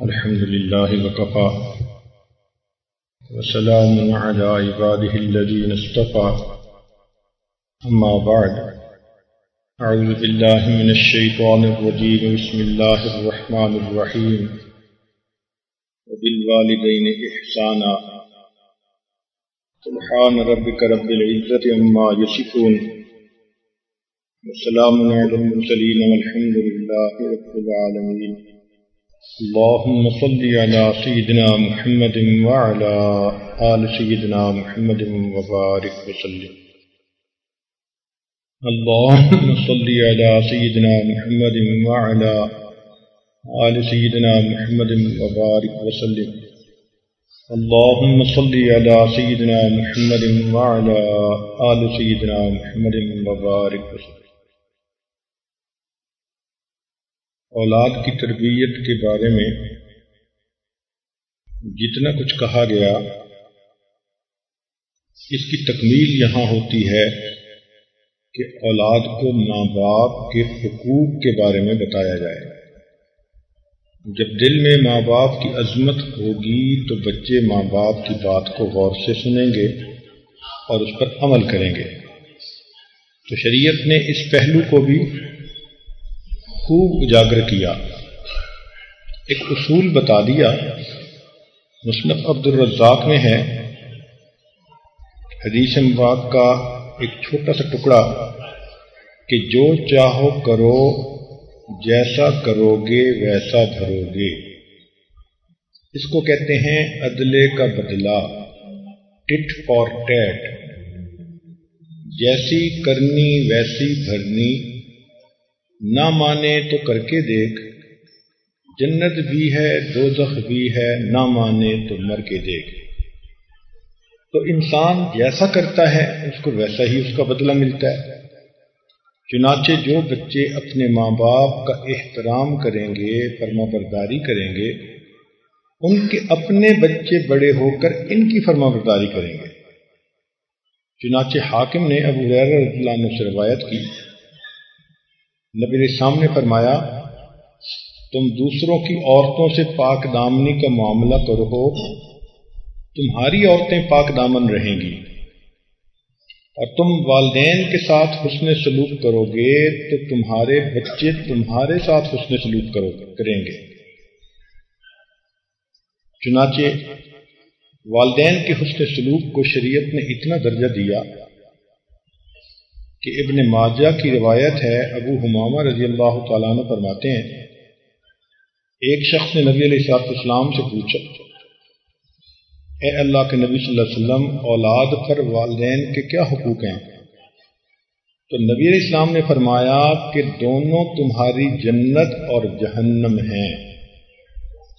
الحمد لله وكفى وسلام على عباده الذين اصطفى. أما بعد أعوذ بالله من الشيطان الرجيم بسم الله الرحمن الرحيم. وبالوالدين إحسانا. سبحان ربك رب العزة عما يصفون. وسلام على المرسلين والحمد لله رب العالمين. اللهم صل على سيدنا محمد وعلى آل سيدنا محمد وبارك وسلم. اللهم صل على سيدنا محمد وعلى آل سيدنا محمد وبارك وسلم. اللهم صل على سيدنا محمد وعلى آل سيدنا محمد وبارك وسلم. اولاد کی تربیت کے بارے میں جتنا کچھ کہا گیا، اس کی تکمیل یہاں ہوتی ہے کہ اولاد کو ماں باپ کے حقوق کے بارے میں بتایا جائے۔ جب دل میں ماں باپ کی عظمت ہوگی تو بچے ماں باپ کی بات کو غور سے سنیں گے اور اس پر عمل کریں گے۔ تو شریعت نے اس پہلو کو بھی خوب اجاگر کیا۔ ایک اصول بتا دیا، مصنف عبد الرزاق میں ہے۔ حدیث مباد کا ایک چھوٹا سا ٹکڑا کہ جو چاہو کرو، جیسا کرو گے ویسا بھرو گے اس کو کہتے ہیں عدلے کا بدلہ، ٹٹ فار ٹیٹ۔ جیسی کرنی ویسی بھرنی۔ نہ مانے تو کر کے دیکھ۔ جنت بھی ہے، دوزخ بھی ہے، نہ مانے تو مر کے دیکھ۔ تو انسان جیسا کرتا ہے، اس کو ویسا ہی اس کا بدلہ ملتا ہے۔ چنانچہ جو بچے اپنے ماں باپ کا احترام کریں گے، فرما برداری کریں گے، ان کے اپنے بچے بڑے ہو کر ان کی فرما برداری کریں گے۔ چنانچہ حاکم نے ابو رضی اللہ عنہ سے روایت کی۔ نبی نے سامنے فرمایا، تم دوسروں کی عورتوں سے پاک دامنی کا معاملہ کرو۔ تمہاری عورتیں پاک دامن رہیں گی۔ اور تم والدین کے ساتھ حسن سلوک کرو گے تو تمہارے بچے تمہارے ساتھ حسن سلوک کرو، کریں گے۔ چنانچہ، والدین کے حسن سلوک کو شریعت نے اتنا درجہ دیا کہ ابن ماجہ کی روایت ہے، ابو حمامہ رضی اللہ تعالیٰ عنہ فرماتے ہیں، ایک شخص نے نبی علیہ صاحب اسلام سے پوچھا، اے اللہ کے نبی صلی اللہ علیہ وسلم، اولاد پر والدین کے کیا حقوق ہیں؟ تو نبی علیہ السلام نے فرمایا کہ دونوں تمہاری جنت اور جہنم ہیں۔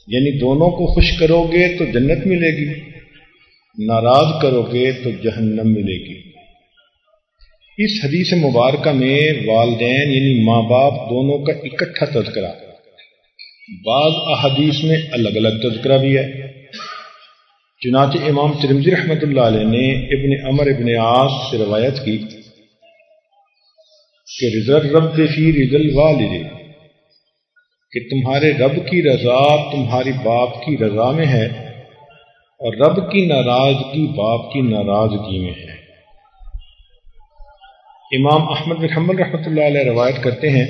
یعنی دونوں کو خوش کرو گے تو جنت ملے گی، ناراض کرو گے تو جہنم ملے گی۔ اس حدیث مبارکہ میں والدین یعنی ماں باپ دونوں کا اکٹھا تذکرہ۔ بعض احادیث میں الگ الگ تذکرہ بھی ہے۔ چنانچہ امام ترمزی رحمۃ اللہ علیہ نے ابن امر ابن آس سے روایت کی کہ رضر رب فی رضل والد کہ تمہارے رب کی رضا تمہاری باپ کی رضا میں ہے اور رب کی ناراضگی باپ کی ناراضگی میں ہے۔ امام احمد بن حمل رحمۃ اللہ علیہ روایت کرتے ہیں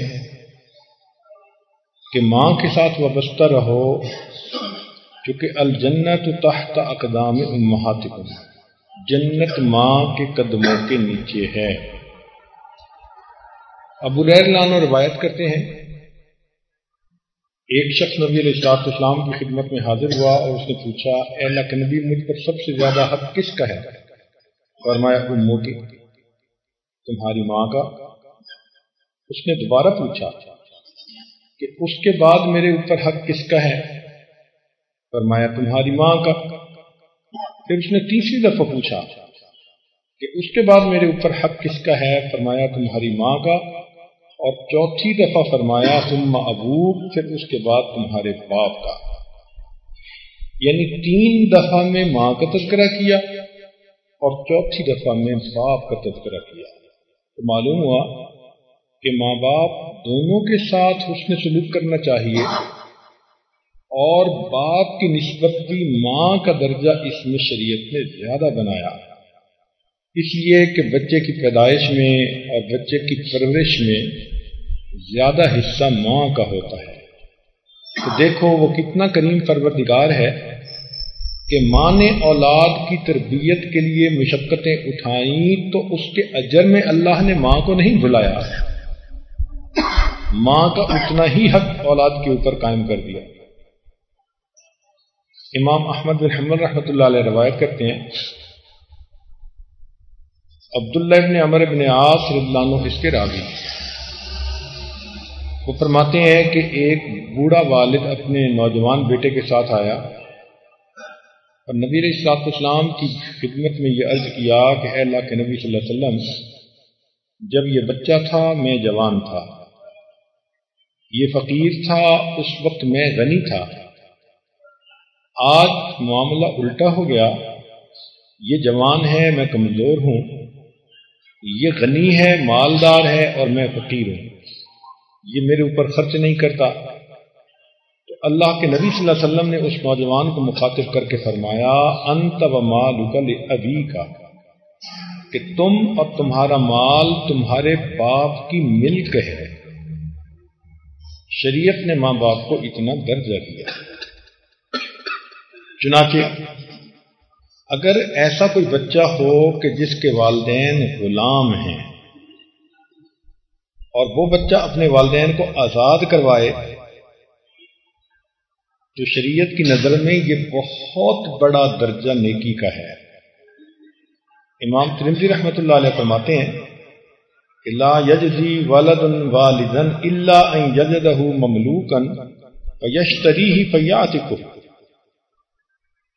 کہ ماں کے ساتھ وابستہ رہو کیونکہ الجنت تحت اقدام امہاتکم۔ جنت ماں کے قدموں کے نیچے ہے۔ ابو لانو روایت کرتے ہیں، ایک شخص نبی علیہ السلاط اسلام کی خدمت میں حاضر ہوا اور اس نے پوچھا، اے اللہ کے نبی، مجھ پر سب سے زیادہ حق کس کا ہے؟ فرمایا امو کی تمہاری ماں کا؟ اس نے دوبارہ پوچھا کہ اس کے بعد میرے اوپر حق کس کا ہے؟ فرمایا، تمہاری ماں کا۔ پھر اس نے تیسری دفعہ پوچھا کہ اس کے بعد میرے اوپر حق کس کا ہے؟ فرمایا، تمہاری ماں کا۔ اور چوتھی دفعہ فرمایا تم ابو پھر اس کے بعد تمہارے باپ کا۔ یعنی تین دفعہ میں ماں کا تذکرہ کیا اور چوتھی دفعہ میں باپ کا تذکرہ کیا۔ تو معلوم ہوا کہ ماں باپ دونوں کے ساتھ حسن سلوک کرنا چاہیے اور باپ کی نسبت بھی ماں کا درجہ اس میں شریعت نے زیادہ بنایا۔ اس لیے کہ بچے کی پیدائش میں اور بچے کی پرورش میں زیادہ حصہ ماں کا ہوتا ہے۔ تو دیکھو وہ کتنا کریم پروردگار ہے۔ کہ ماں نے اولاد کی تربیت کے لیے مشقتیں اٹھائیں تو اس کے اجر میں اللہ نے ماں کو نہیں بلایا ماں کا اتنا ہی حق اولاد کے اوپر قائم کر دیا۔ امام احمد بن حمل رحمۃ اللہ علیہ روایت کرتے ہیں۔ عبداللہ ابن عمر ابن عاص رضی اللہ عنہ اس کے راوی۔ وہ فرماتے ہیں کہ ایک بوڑھا والد اپنے نوجوان بیٹے کے ساتھ آیا۔ اور نبی علیہ السلاط اسلام کی خدمت میں یہ عرض کیا کہ اے اللہ کے نبی صلی اللہ علیہ وسلم، جب یہ بچہ تھا، میں جوان تھا۔ یہ فقیر تھا، اس وقت میں غنی تھا۔ آج معاملہ الٹا ہو گیا۔ یہ جوان ہے، میں کمزور ہوں۔ یہ غنی ہے، مالدار ہے اور میں فقیر ہوں۔ یہ میرے اوپر خرچ نہیں کرتا۔ اللہ کے نبی صلی اللہ علیہ وسلم نے اس نوجوان کو مخاطب کر کے فرمایا، انت و مال ابھی کا کہ تم اور تمہارا مال تمہارے باپ کی ملک ہے۔ شریعت نے ماں باپ کو اتنا درجہ دیا۔ چنانچہ، اگر ایسا کوئی بچہ ہو کہ جس کے والدین غلام ہیں اور وہ بچہ اپنے والدین کو آزاد کروائے تو شریعت کی نظر میں یہ بہت بڑا درجہ نیکی کا ہے۔ امام ترمزی رحمۃ اللہ علیہ فرماتے ہیں لا یجزی والد والدن اللہ یجدہ مملوکن یشتری ہی فیات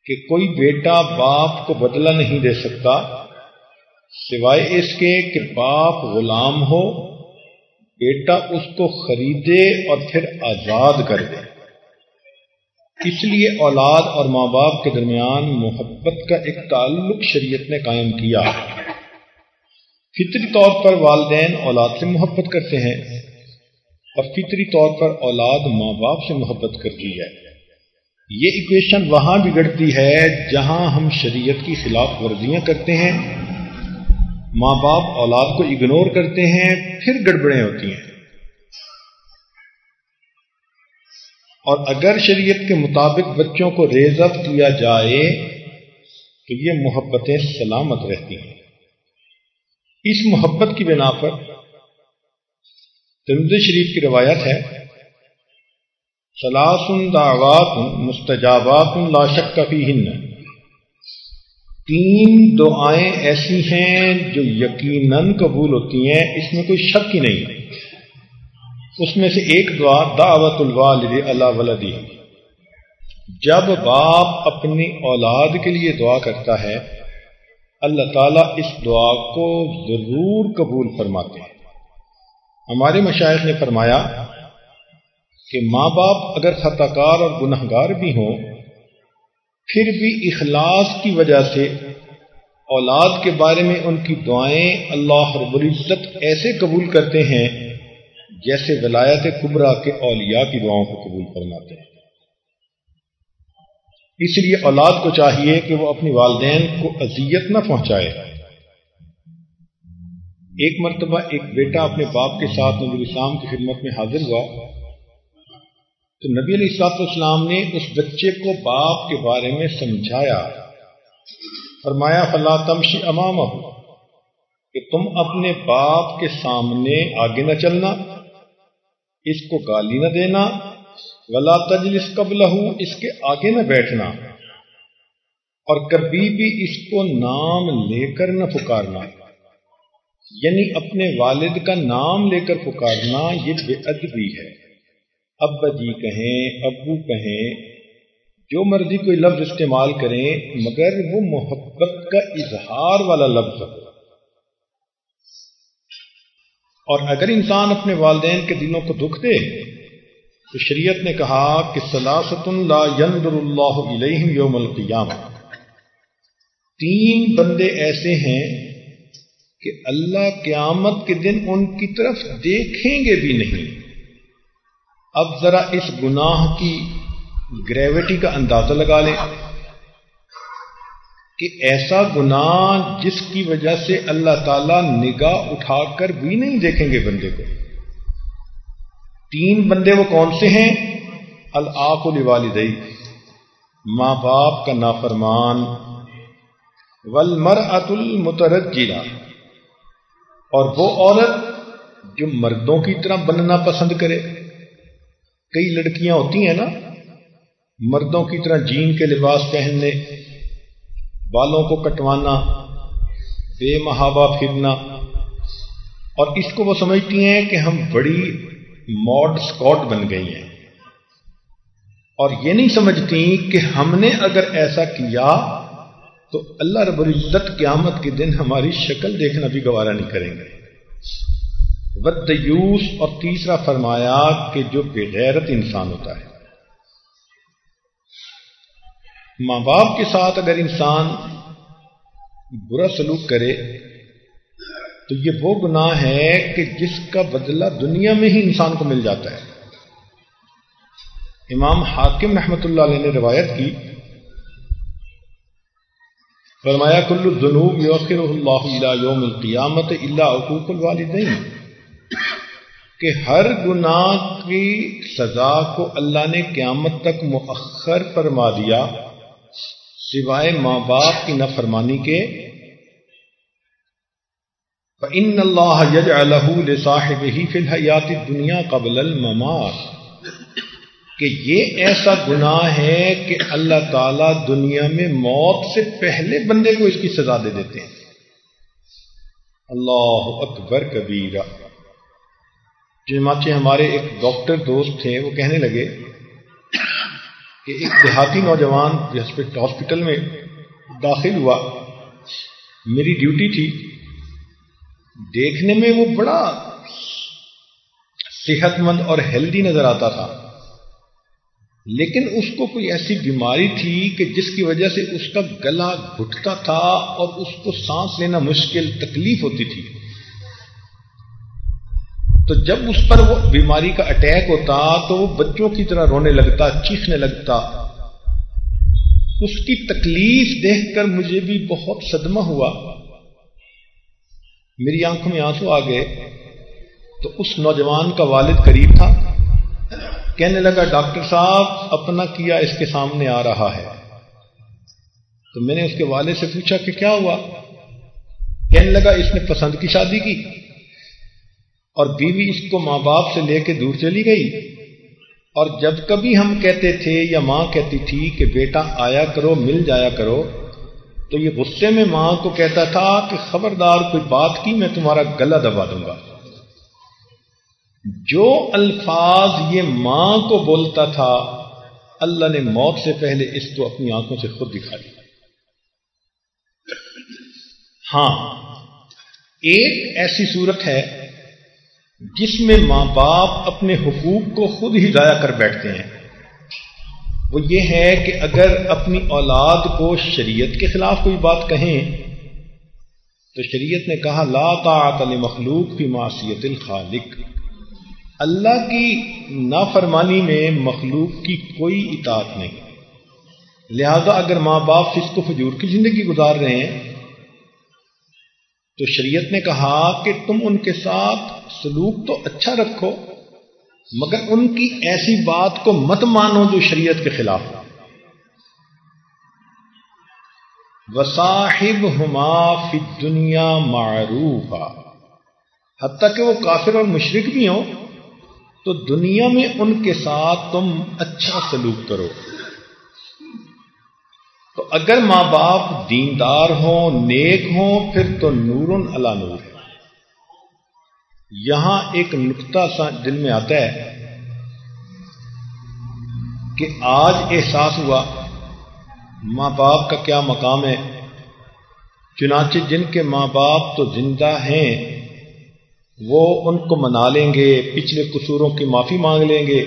کہ کوئی بیٹا باپ کو بدلہ نہیں دے سکتا، سوائے اس کے کہ باپ غلام ہو، بیٹا اس کو خریدے اور پھر آزاد کر دے۔ اس لیے اولاد اور ماں باپ کے درمیان محبت کا ایک تعلق شریعت نے قائم کیا؟ فطری طور پر والدین اولاد سے محبت کرتے ہیں اور فطری طور پر اولاد ماں باپ سے محبت کرتی ہے۔ یہ اکویشن وہاں بگڑتی ہے جہاں ہم شریعت کی خلاف ورزیاں کرتے ہیں۔ ماں باپ اولاد کو اگنور کرتے ہیں، پھر گڑبڑیں ہوتی ہیں۔ اور اگر شریعت کے مطابق بچوں کو ریزب کیا جائے تو یہ محبتیں سلامت رہتی ہیں۔ اس محبت کی بنا پر ترمز شریف کی روایت ہے سلاسن دعوات مستجابات لا شک فیہن۔ تین دعائیں ایسی ہیں جو یقیناً قبول ہوتی ہیں، اس میں کوئی شک ہی نہیں۔ اس میں سے ایک دعا، دعوت الوالد اللہ ولدی۔ جب باپ اپنی اولاد کے لیے دعا کرتا ہے، اللہ تعالیٰ اس دعا کو ضرور قبول فرماتے ہیں۔ ہمارے مشاعر نے فرمایا کہ ماں باپ اگر خطا کار اور گناہ گار بھی ہوں، پھر بھی اخلاص کی وجہ سے اولاد کے بارے میں ان کی دعائیں اللہ رب العزت ایسے قبول کرتے ہیں جیسے ولایت کبرا کے اولیاء کی دعاؤں کو قبول فرماتے ہیں۔ اس لیے اولاد کو چاہیے کہ وہ اپنی والدین کو اذیت نہ پہنچائے۔ ایک مرتبہ ایک بیٹا اپنے باپ کے ساتھ نبی اسلام کی خدمت میں حاضر ہوا۔ تو نبی علیہ السلاط اسلام نے اس بچے کو باپ کے بارے میں سمجھایا۔ فرمایا فلاں تمشی امام کہ تم اپنے باپ کے سامنے آگے نہ چلنا۔ اس کو گالی نہ دینا، ولا تجلس قبل اس کے آگے نہ بیٹھنا۔ اور کبھی بھی اس کو نام لے کر نہ پکارنا۔ یعنی اپنے والد کا نام لے کر پکارنا، یہ بے ادبی ہے۔ ابا جی کہیں، ابو کہیں، جو مرضی کوئی لفظ استعمال کریں، مگر وہ محبت کا اظہار والا لفظ۔ ہو اور اگر انسان اپنے والدین کے دلوں کو دکھ دے، تو شریعت نے کہا کہ سلاست اللہ یندر اللہ علیہم یوم القیامہ۔ تین بندے ایسے ہیں کہ اللہ قیامت کے دن ان کی طرف دیکھیں گے بھی نہیں۔ اب ذرا اس گناہ کی گریوٹی کا اندازہ لگا لیں۔ کہ ایسا گناہ جس کی وجہ سے اللہ تعالی نگاہ اٹھا کر بھی نہیں دیکھیں گے بندے کو۔ تین بندے وہ کون سے ہیں؟ العق الوالدئی ماں باپ کا نافرمان۔ ولمر ات المترجیلا اور وہ عورت جو مردوں کی طرح بننا پسند کرے۔ کئی لڑکیاں ہوتی ہیں نا، مردوں کی طرح جین کے لباس پہننے۔ بالوں کو کٹوانا، بے محابہ پھرنا۔ اور اس کو وہ سمجھتی ہیں کہ ہم بڑی ماڈ اسکاٹ بن گئی ہیں۔ اور یہ نہیں سمجھتی کہ ہم نے اگر ایسا کیا تو اللہ رب العزت قیامت کے دن ہماری شکل دیکھنا بھی گوارا نہیں کریں گے۔ بدیوس اور تیسرا فرمایا کہ جو بغیرت انسان ہوتا ہے۔ ماں باپ کے ساتھ اگر انسان برا سلوک کرے، تو یہ وہ گناہ ہے کہ جس کا بدلہ دنیا میں ہی انسان کو مل جاتا ہے۔ امام حاکم رحمت اللہ علیہ نے روایت کی۔ فرمایا، کل الذنوب یوخر اللہ یوم القیامت اللہ حقوق الوالدین کہ ہر گناہ کی سزا کو اللہ نے قیامت تک مؤخر فرما دیا۔ سوائے ماں باپ کی نفرمانی کے۔ ان اللہ یج الحصاحب ہی فی الحیات دنیا قبل الممات۔ کہ یہ ایسا گناہ ہے کہ اللہ تعالی دنیا میں موت سے پہلے بندے کو اس کی سزا دے دیتے ہیں۔ اللہ اکبر کبیرہ جی چنانچہ ہمارے ایک ڈاکٹر دوست تھے، وہ کہنے لگے کہ ایک دیہاتی نوجوان ہاسپٹل میں داخل ہوا، میری ڈیوٹی تھی، دیکھنے میں وہ بڑا صحت مند اور ہیلدی نظر آتا تھا۔ لیکن اس کو کوئی ایسی بیماری تھی کہ جس کی وجہ سے اس کا گلا گھٹتا تھا اور اس کو سانس لینا مشکل، تکلیف ہوتی تھی۔ تو جب اس پر وہ بیماری کا اٹیک ہوتا تو وہ بچوں کی طرح رونے لگتا، چیخنے لگتا۔ اس کی تکلیف دیکھ کر مجھے بھی بہت صدمہ ہوا۔ میری آنکھوں میں آنسو آ گئے۔ تو اس نوجوان کا والد قریب تھا۔ کہنے لگا، ڈاکٹر صاحب، اپنا کیا اس کے سامنے آ رہا ہے؟ تو میں نے اس کے والد سے پوچھا کہ کیا ہوا؟ کہنے لگا، اس نے پسند کی شادی کی۔ اور بیوی اس کو ماں باپ سے لے کے دور چلی گئی۔ اور جب کبھی ہم کہتے تھے یا ماں کہتی تھی کہ بیٹا آیا کرو، مل جایا کرو، تو یہ غصے میں ماں کو کہتا تھا کہ خبردار کوئی بات کی، میں تمہارا گلا دبا دوں گا۔ جو الفاظ یہ ماں کو بولتا تھا، اللہ نے موت سے پہلے اس کو اپنی آنکھوں سے خود دکھا دیا۔ ہاں ایک ایسی صورت ہے جس میں ماں باپ اپنے حقوق کو خود ہی ضائع کر بیٹھتے ہیں۔ وہ یہ ہے کہ اگر اپنی اولاد کو شریعت کے خلاف کوئی بات کہیں، تو شریعت نے کہا، لا طاعت مخلوق کی معصیت الخالق۔ اللہ کی نافرمانی میں مخلوق کی کوئی اطاعت نہیں۔ لہذا اگر ماں باپ فسق و فجور کی زندگی گزار رہے ہیں تو شریعت نے کہا کہ تم ان کے ساتھ سلوک تو اچھا رکھو، مگر ان کی ایسی بات کو مت مانو جو شریعت کے خلاف وصاحب ہما فی دنیا معروف حتیٰ کہ وہ کافر اور مشرق بھی ہوں، تو دنیا میں ان کے ساتھ تم اچھا سلوک کرو۔ تو اگر ماں باپ دیندار ہوں، نیک ہوں، پھر تو نور اللہ نور ہے۔ یہاں ایک نقطہ سا دل میں آتا ہے کہ آج احساس ہوا، ماں باپ کا کیا مقام ہے؟ چنانچہ جن کے ماں باپ تو زندہ ہیں، وہ ان کو منا لیں گے، پچھلے قصوروں کی معافی مانگ لیں گے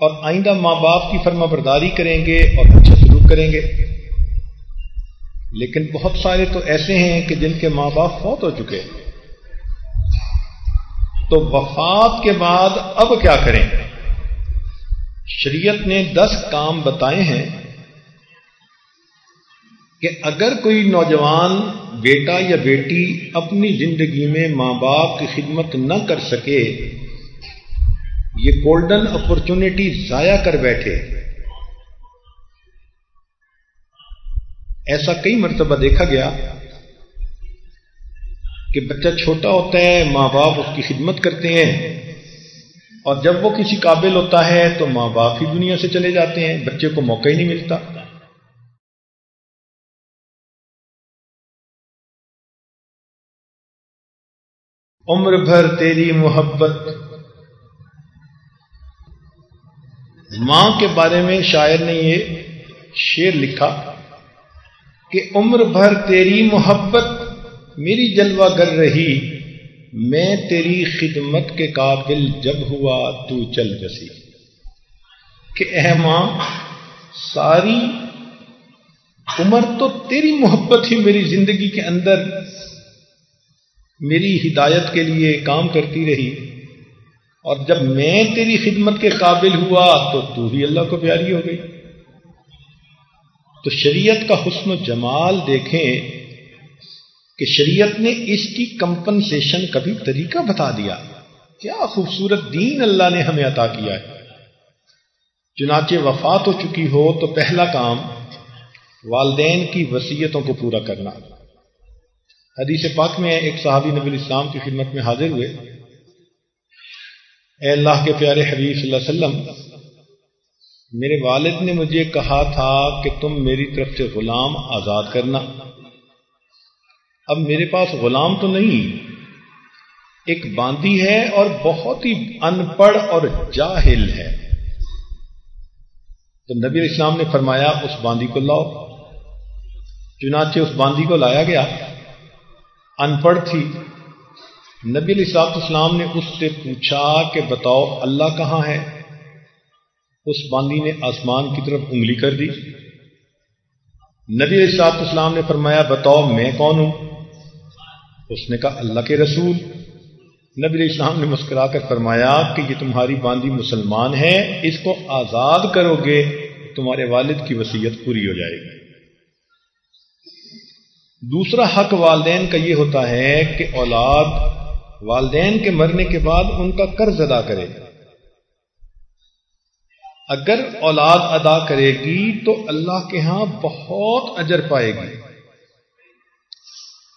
اور آئندہ ماں باپ کی فرما برداری کریں گے اور اچھا سلوک کریں گے۔ لیکن بہت سارے تو ایسے ہیں کہ جن کے ماں باپ فوت ہو چکے تو وفات کے بعد اب کیا کریں؟ شریعت نے دس کام بتائے ہیں کہ اگر کوئی نوجوان بیٹا یا بیٹی اپنی زندگی میں ماں باپ کی خدمت نہ کر سکے، یہ گولڈن اپرچونٹی ضائع کر بیٹھے۔ ایسا کئی مرتبہ دیکھا گیا کہ بچہ چھوٹا ہوتا ہے ماں باپ اس کی خدمت کرتے ہیں اور جب وہ کسی قابل ہوتا ہے تو ماں باپ ہی دنیا سے چلے جاتے ہیں، بچے کو موقع ہی نہیں ملتا۔ عمر بھر تیری محبت۔ ماں کے بارے میں شاعر نے یہ شعر لکھا۔ کہ عمر بھر تیری محبت میری جلوہ گر رہی، میں تیری خدمت کے قابل جب ہوا تو چل بسی کہ اے ماں، ساری عمر تو تیری محبت ہی میری زندگی کے اندر میری ہدایت کے لیے کام کرتی رہی۔ اور جب میں تیری خدمت کے قابل ہوا تو تو ہی اللہ کو پیاری ہو گئی۔ تو شریعت کا حسن و جمال دیکھیں کہ شریعت نے اس کی کمپنسیشن کا بھی طریقہ بتا دیا۔ کیا خوبصورت دین اللہ نے ہمیں عطا کیا ہے۔ چنانچہ وفات ہو چکی ہو تو پہلا کام والدین کی وسیعتوں کو پورا کرنا۔ حدیث پاک میں ایک صحابی نبی الاسلام کی خدمت میں حاضر ہوئے۔ اے اللہ کے پیارے حبیب صلی اللہ علیہ وسلم میرے والد نے مجھے کہا تھا کہ تم میری طرف سے غلام آزاد کرنا۔ اب میرے پاس غلام تو نہیں۔ ایک باندی ہے اور بہت ہی ان پڑھ اور جاہل ہے۔ تو نبی اسلام نے فرمایا، اس باندی کو لاؤ۔ چنانچہ اس باندی کو لایا گیا۔ ان پڑھ تھی۔ نبی علیہ اسلام نے اس سے پوچھا کہ بتاؤ، اللہ کہاں ہے؟ اس باندی نے آسمان کی طرف انگلی کر دی۔ نبی علیہ اسلام نے فرمایا، بتاؤ میں کون ہوں؟ اس نے کہا، اللہ کے رسول۔ نبی علیہ السلام نے مسکرا کر فرمایا کہ یہ تمہاری باندھی مسلمان ہے اس کو آزاد کرو گے، تمہارے والد کی وسیعت پوری ہو جائے گی۔ دوسرا حق والدین کا یہ ہوتا ہے کہ اولاد والدین کے مرنے کے بعد ان کا قرض ادا کرے۔ اگر اولاد ادا کرے گی تو اللہ کے ہاں بہت اجر پائے گی۔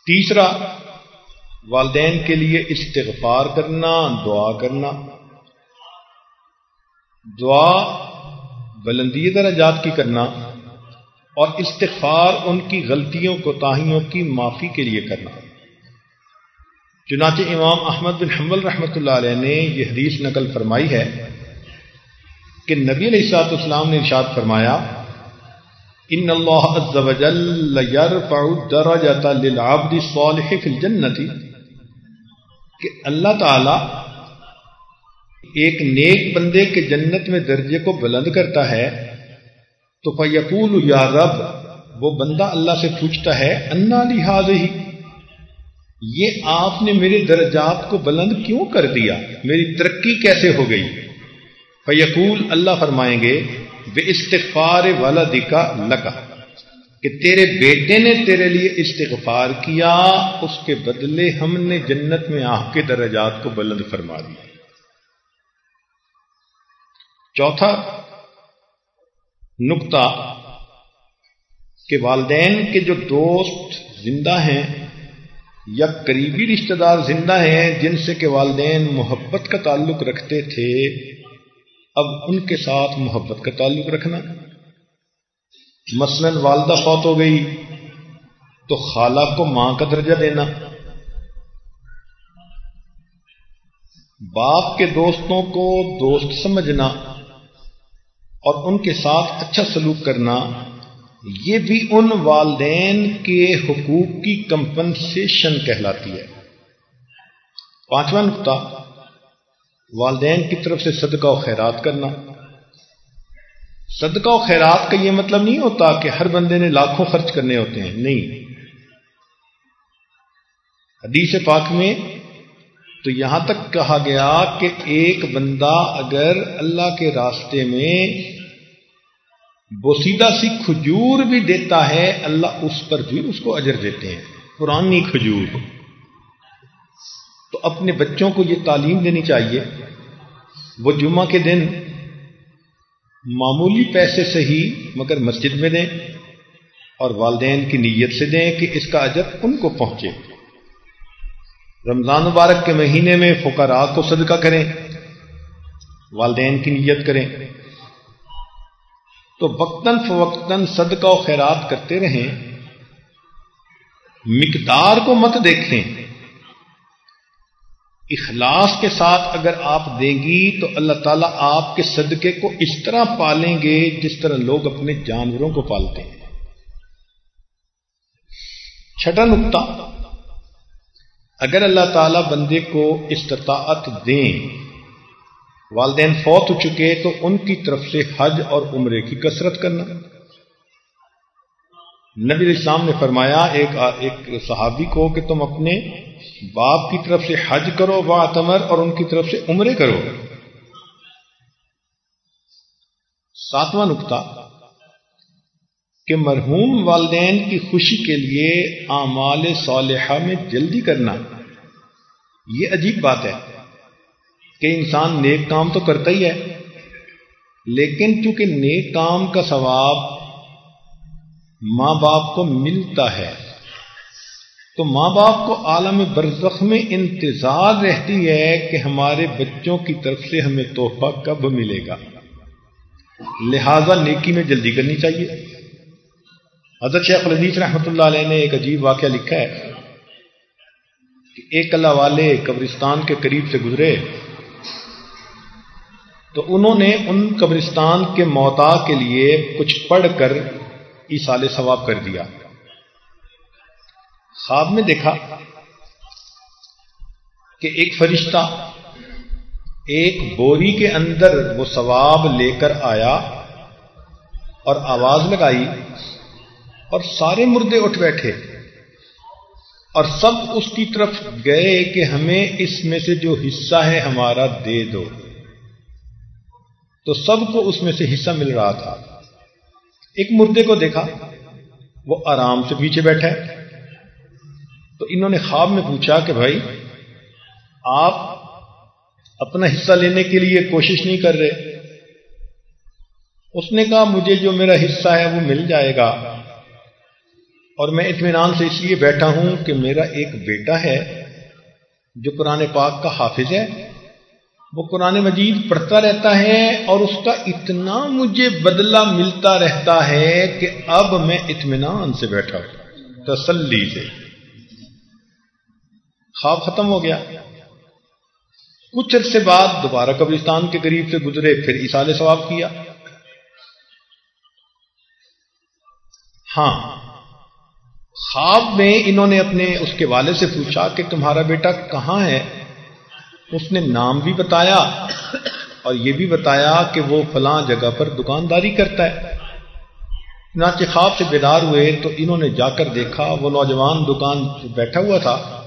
تیسرا، والدین کے لیے استغفار کرنا، دعا کرنا۔ دعا بلندی درجات کی کرنا اور استغفار ان کی غلطیوں کو تاہیوں کی معافی کے لیے کرنا۔ چنانچہ امام احمد بن حمل رحمۃ اللہ علیہ نے یہ حدیث نقل فرمائی ہے۔ کہ نبی علیہ السلاط اسلام نے ارشاد فرمایا، ان اللہ عز وجل يرفع الدرجة للعبد الصالح في الجنة کہ اللہ تعالی ایک نیک بندے کے جنت میں درجے کو بلند کرتا ہے، تو فیقول یا رب، وہ بندہ اللہ سے پوچھتا ہے، انا لحاظ ہی یہ آپ نے میرے درجات کو بلند کیوں کر دیا؟ میری ترقی کیسے ہو گئی؟ فیقول اللہ فرمائیں گے بے استغفار والا دکھا لگا کہ تیرے بیٹے نے تیرے لیے استغفار کیا، اس کے بدلے ہم نے جنت میں آپ کے درجات کو بلند فرما دیا۔ چوتھا نقطہ، کہ والدین کے جو دوست زندہ ہیں یا قریبی رشتہ دار زندہ ہیں، جن سے کہ والدین محبت کا تعلق رکھتے تھے اب ان کے ساتھ محبت کا تعلق رکھنا۔ مثلا والدہ فوت ہو گئی تو خالہ کو ماں کا درجہ دینا۔ باپ کے دوستوں کو دوست سمجھنا اور ان کے ساتھ اچھا سلوک کرنا، یہ بھی ان والدین کے حقوق کی کمپنسیشن کہلاتی ہے۔ پانچواں نقطہ والدین کی طرف سے صدقہ و خیرات کرنا۔ صدقہ و خیرات کا یہ مطلب نہیں ہوتا کہ ہر بندے نے لاکھوں خرچ کرنے ہوتے ہیں، نہیں۔ حدیث پاک میں تو یہاں تک کہا گیا کہ ایک بندہ اگر اللہ کے راستے میں بوسیدہ سی کھجور بھی دیتا ہے، اللہ اس پر بھی اس کو اجر دیتے ہیں۔ پرانی کھجور۔ تو اپنے بچوں کو یہ تعلیم دینی چاہیے۔ وہ جمعہ کے دن معمولی پیسے سے ہی مگر مسجد میں دیں اور والدین کی نیت سے دیں کہ اس کا اجر ان کو پہنچے۔ رمضان مبارک کے مہینے میں فقراء کو صدقہ کریں، والدین کی نیت کریں۔ تو وقتاً فوقتاً صدقہ و خیرات کرتے رہیں، مقدار کو مت دیکھیں۔ اخلاص کے ساتھ اگر آپ دیں گی تو اللہ تعالیٰ آپ کے صدقے کو اس طرح پالیں گے جس طرح لوگ اپنے جانوروں کو پالتے ہیں۔ چھٹا نقطہ۔ اگر اللہ تعالی بندے کو استطاعت دیں، والدین فوت ہو چکے تو ان کی طرف سے حج اور عمرے کی کثرت کرنا۔ نبی اسلام نے فرمایا، ایک ایک صحابی کو کہ تم اپنے باپ کی طرف سے حج کرو تمر، اور ان کی طرف سے عمرے کرو۔ ساتواں نقطہ، کہ مرحوم والدین کی خوشی کے لیے اعمال صالحہ میں جلدی کرنا۔ یہ عجیب بات ہے کہ انسان نیک کام تو کرتا ہی ہے، لیکن چونکہ نیک کام کا ثواب ماں باپ کو ملتا ہے۔ تو ماں باپ کو عالم برزخ میں انتظار رہتی ہے کہ ہمارے بچوں کی طرف سے ہمیں تحفہ کب ملے گا۔ لہذا نیکی میں جلدی کرنی چاہیے۔ حضرت شیخ الحدیث رحمۃ اللہ علیہ نے ایک عجیب واقعہ لکھا ہے کہ ایک اللہ والے قبرستان کے قریب سے گزرے۔ تو انہوں نے ان قبرستان کے موتا کے لیے کچھ پڑھ کر ایسال ثواب کر دیا۔ خواب میں دیکھا کہ ایک فرشتہ ایک بوری کے اندر وہ ثواب لے کر آیا اور آواز لگائی اور سارے مردے اٹھ بیٹھے اور سب اس کی طرف گئے کہ ہمیں اس میں سے جو حصہ ہے ہمارا دے دو۔ تو سب کو اس میں سے حصہ مل رہا تھا۔ ایک مردے کو دیکھا، وہ آرام سے پیچھے بیٹھا ہے۔ تو انہوں نے خواب میں پوچھا کہ بھائی، آپ اپنا حصہ لینے کے لیے کوشش نہیں کر رہے۔ اس نے کہا، مجھے جو میرا حصہ ہے وہ مل جائے گا۔ اور میں اطمینان سے اس لیے بیٹھا ہوں کہ میرا ایک بیٹا ہے جو قرآن پاک کا حافظ ہے۔ وہ قرآن مجید پڑھتا رہتا ہے اور اس کا اتنا مجھے بدلہ ملتا رہتا ہے کہ اب میں اطمینان سے بیٹھا ہوں۔ تسلی سے۔ خواب ختم ہو گیا۔ کچھ عرصے بعد دوبارہ قبرستان کے قریب سے گزرے، پھر ایسال ثواب کیا۔ ہاں خواب میں انہوں نے اپنے اس کے والد سے پوچھا کہ تمہارا بیٹا کہاں ہے؟ اس نے نام بھی بتایا اور یہ بھی بتایا کہ وہ فلاں جگہ پر دکانداری کرتا ہے۔ چنانچہ خواب سے بیدار ہوئے تو انہوں نے جا کر دیکھا وہ نوجوان دکان بیٹھا ہوا تھا۔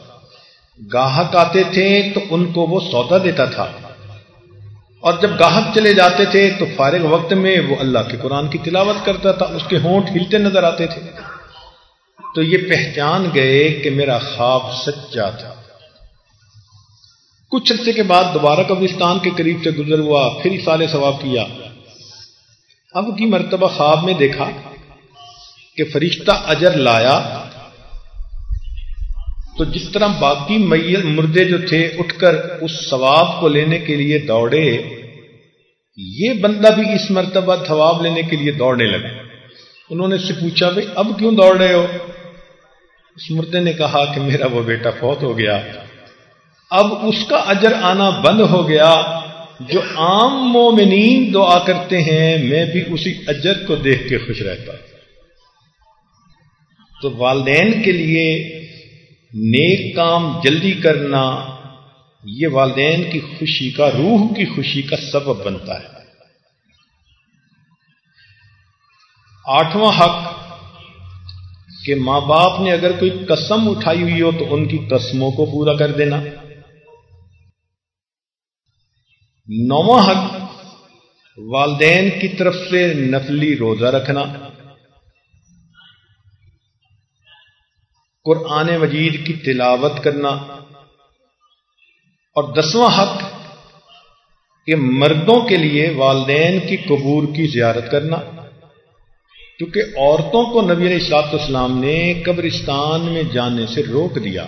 گاہک آتے تھے تو ان کو وہ سودا دیتا تھا۔ اور جب گاہک چلے جاتے تھے تو فارغ وقت میں وہ اللہ کے قرآن کی تلاوت کرتا تھا، اس کے ہونٹ ہلتے نظر آتے تھے۔ تو یہ پہچان گئے کہ میرا خواب سچا تھا۔ کچھ عرصے کے بعد دوبارہ قبرستان کے قریب سے گزر ہوا، پھر سال ثواب کیا۔ اب کی مرتبہ خواب میں دیکھا کہ فرشتہ اجر لایا۔ تو جس طرح باقی مردے جو تھے اٹھ کر اس ثواب کو لینے کے لیے دوڑے، یہ بندہ بھی اس مرتبہ ثواب لینے کے لیے دوڑنے لگا۔ انہوں نے اس سے پوچھا بھائی اب کیوں دوڑ رہے ہو؟ اس مردے نے کہا کہ میرا وہ بیٹا فوت ہو گیا۔ اب اس کا اجر آنا بند ہو گیا۔ جو عام مومنین دعا کرتے ہیں، میں بھی اسی اجر کو دیکھ کے خوش رہتا تو والدین کے لیے نیک کام جلدی کرنا، یہ والدین کی خوشی کا، روح کی خوشی کا سبب بنتا ہے۔ آٹھواں حق، کہ ماں باپ نے اگر کوئی قسم اٹھائی ہوئی ہو، تو ان کی قسموں کو پورا کر دینا۔ نواں حق، والدین کی طرف سے نفلی روزہ رکھنا۔ قرآن مجید کی تلاوت کرنا۔ اور دسواں حق، کہ مردوں کے لیے والدین کی قبور کی زیارت کرنا۔ کیونکہ عورتوں کو نبی علیہ السلاط اسلام نے قبرستان میں جانے سے روک دیا۔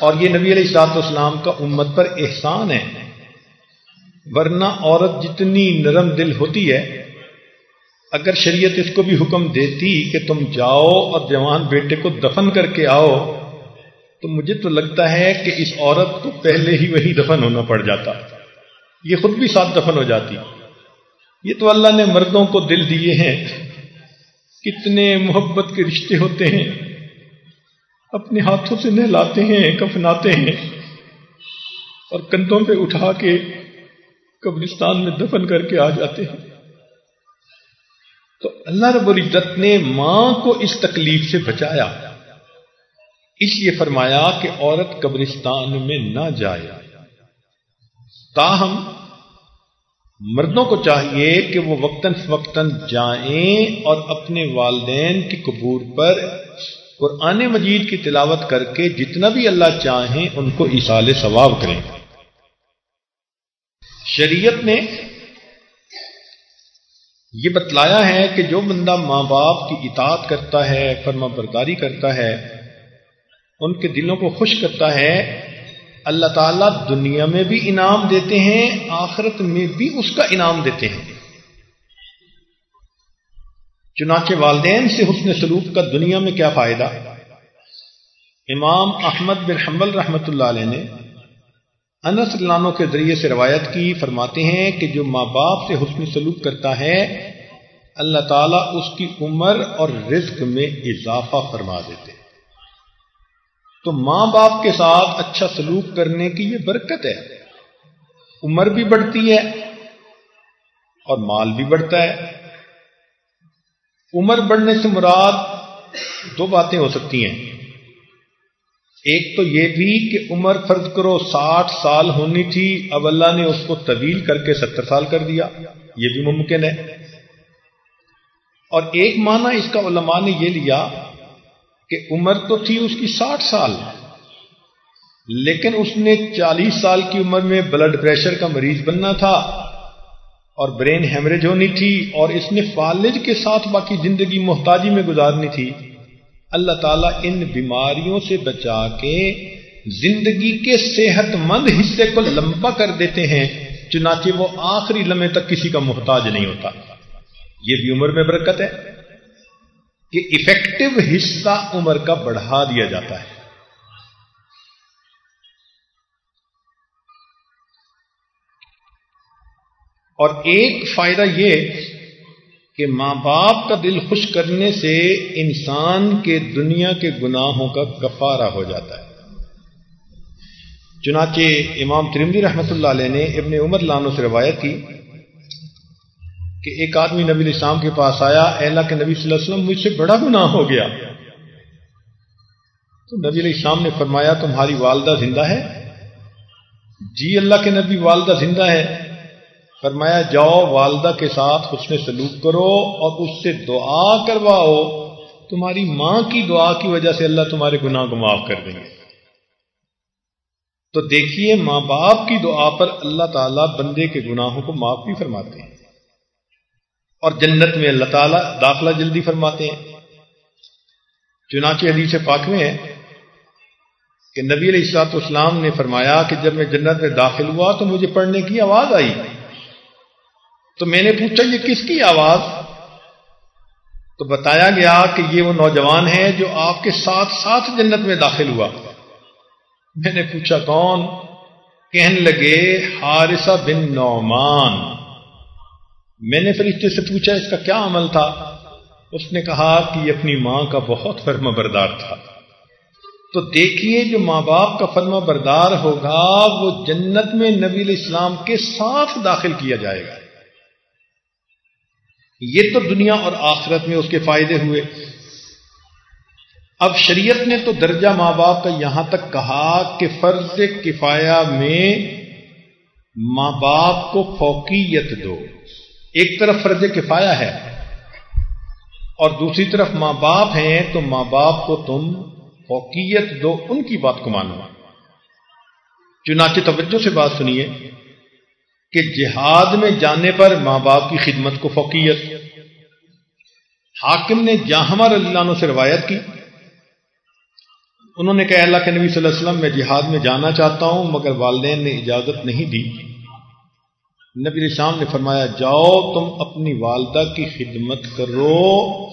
اور یہ نبی علیہ السلاط اسلام کا امت پر احسان ہے۔ ورنہ عورت جتنی نرم دل ہوتی ہے، اگر شریعت اس کو بھی حکم دیتی کہ تم جاؤ اور جوان بیٹے کو دفن کر کے آؤ، تو مجھے تو لگتا ہے کہ اس عورت کو پہلے ہی وہی دفن ہونا پڑ جاتا۔ یہ خود بھی ساتھ دفن ہو جاتی۔ یہ تو اللہ نے مردوں کو دل دیے ہیں۔ کتنے محبت کے رشتے ہوتے ہیں۔ اپنے ہاتھوں سے نہلاتے ہیں، کفناتے ہیں اور کندھوں پہ اٹھا کے قبرستان میں دفن کر کے آ جاتے ہیں۔ تو اللہ رب العزت نے ماں کو اس تکلیف سے بچایا۔ اس لیے فرمایا کہ عورت قبرستان میں نہ جائے۔ تاہم، مردوں کو چاہیے کہ وہ وقتاً فوقتاً جائیں اور اپنے والدین کی قبور پر قرآن مجید کی تلاوت کر کے جتنا بھی اللہ چاہیں ان کو اصال ثواب کریں۔ شریعت نے یہ بتلایا ہے کہ جو بندہ ماں باپ کی اطاعت کرتا ہے، فرما برداری کرتا ہے، ان کے دلوں کو خوش کرتا ہے، اللہ تعالیٰ دنیا میں بھی انعام دیتے ہیں، آخرت میں بھی اس کا انعام دیتے ہیں۔ چنانچہ والدین سے حسن سلوک کا دنیا میں کیا فائدہ؟ امام احمد بن حمل رحمۃ اللہ علیہ نے انس لانوں کے ذریعے سے روایت کی فرماتے ہیں کہ جو ماں باپ سے حسن سلوک کرتا ہے، اللہ تعالیٰ اس کی عمر اور رزق میں اضافہ فرما دیتے تو ماں باپ کے ساتھ اچھا سلوک کرنے کی یہ برکت ہے۔ عمر بھی بڑھتی ہے اور مال بھی بڑھتا ہے۔ عمر بڑھنے سے مراد دو باتیں ہو سکتی ہیں۔ ایک تو یہ بھی کہ عمر فرض کرو ساٹھ سال ہونی تھی، اب اللہ نے اس کو طویل کر کے ستر سال کر دیا، یہ بھی ممکن ہے۔ اور ایک معنی اس کا علماء نے یہ لیا کہ عمر تو تھی اس کی ساٹھ سال، لیکن اس نے چالیس سال کی عمر میں بلڈ پریشر کا مریض بننا تھا اور برین ہیمریج ہونی تھی اور اس نے فالج کے ساتھ باقی زندگی محتاجی میں گزارنی تھی۔ اللہ تعالیٰ ان بیماریوں سے بچا کے زندگی کے صحت مند حصے کو لمبا کر دیتے ہیں، چنانچہ وہ آخری لمحے تک کسی کا محتاج نہیں ہوتا۔ یہ بھی عمر میں برکت ہے کہ افیکٹو حصہ عمر کا بڑھا دیا جاتا ہے۔ اور ایک فائدہ یہ کہ ماں باپ کا دل خوش کرنے سے انسان کے دنیا کے گناہوں کا کفارہ ہو جاتا ہے۔ چنانچہ امام ترمدی رحمت اللہ علیہ نے ابن عمر لانو سے روایت کی کہ ایک آدمی نبی الاسلام کے پاس آیا اللہ کے نبی صلی اللہ علیہ وسلم، مجھ سے بڑا گناہ ہو گیا۔ تو نبی علیہ السلام نے فرمایا، تمہاری والدہ زندہ ہے؟ جی اللہ کے نبی والدہ زندہ ہے۔ فرمایا، جاؤ والدہ کے ساتھ حسن سلوک کرو اور اس سے دعا کرواؤ۔ تمہاری ماں کی دعا کی وجہ سے اللہ تمہارے گناہ کو معاف کر دیں گے۔ تو دیکھیے، ماں باپ کی دعا پر اللہ تعالیٰ بندے کے گناہوں کو معاف بھی فرماتے ہیں۔ اور جنت میں اللہ تعالیٰ داخلہ جلدی فرماتے ہیں۔ چنانچہ حدیث پاک میں ہے کہ نبی علیہ السلاط اسلام نے فرمایا کہ جب میں جنت میں داخل ہوا تو مجھے پڑھنے کی آواز آئی۔ تو میں نے پوچھا، یہ کس کی آواز؟ تو بتایا گیا کہ یہ وہ نوجوان ہے جو آپ کے ساتھ ساتھ جنت میں داخل ہوا۔ میں نے پوچھا، کون؟ کہنے لگے، حارثہ بن نعمان۔ میں نے فرشتے سے پوچھا، اس کا کیا عمل تھا؟ اس نے کہا کہ یہ اپنی ماں کا بہت فرما بردار تھا۔ تو دیکھیے، جو ماں باپ کا فرما بردار ہوگا، وہ جنت میں نبی الاسلام کے ساتھ داخل کیا جائے گا۔ یہ تو دنیا اور آخرت میں اس کے فائدے ہوئے۔ اب شریعت نے تو درجہ ماں باپ کا یہاں تک کہا کہ فرض کفایا میں ماں باپ کو فوقیت دو۔ ایک طرف فرض کفایا ہے اور دوسری طرف ماں باپ ہیں تو ماں باپ کو تم فوقیت دو، ان کی بات کو مانو۔ چنانچہ توجہ سے بات سنیے کہ جہاد میں جانے پر ماں باپ کی خدمت کو فوقیت۔ حاکم نے جہاں اللہ عنہ سے روایت کی، انہوں نے کہا، اللہ کے نبی صلی اللہ علیہ وسلم، میں جہاد میں جانا چاہتا ہوں، مگر والدین نے اجازت نہیں دی۔ نبی شام نے فرمایا، جاؤ تم اپنی والدہ کی خدمت کرو۔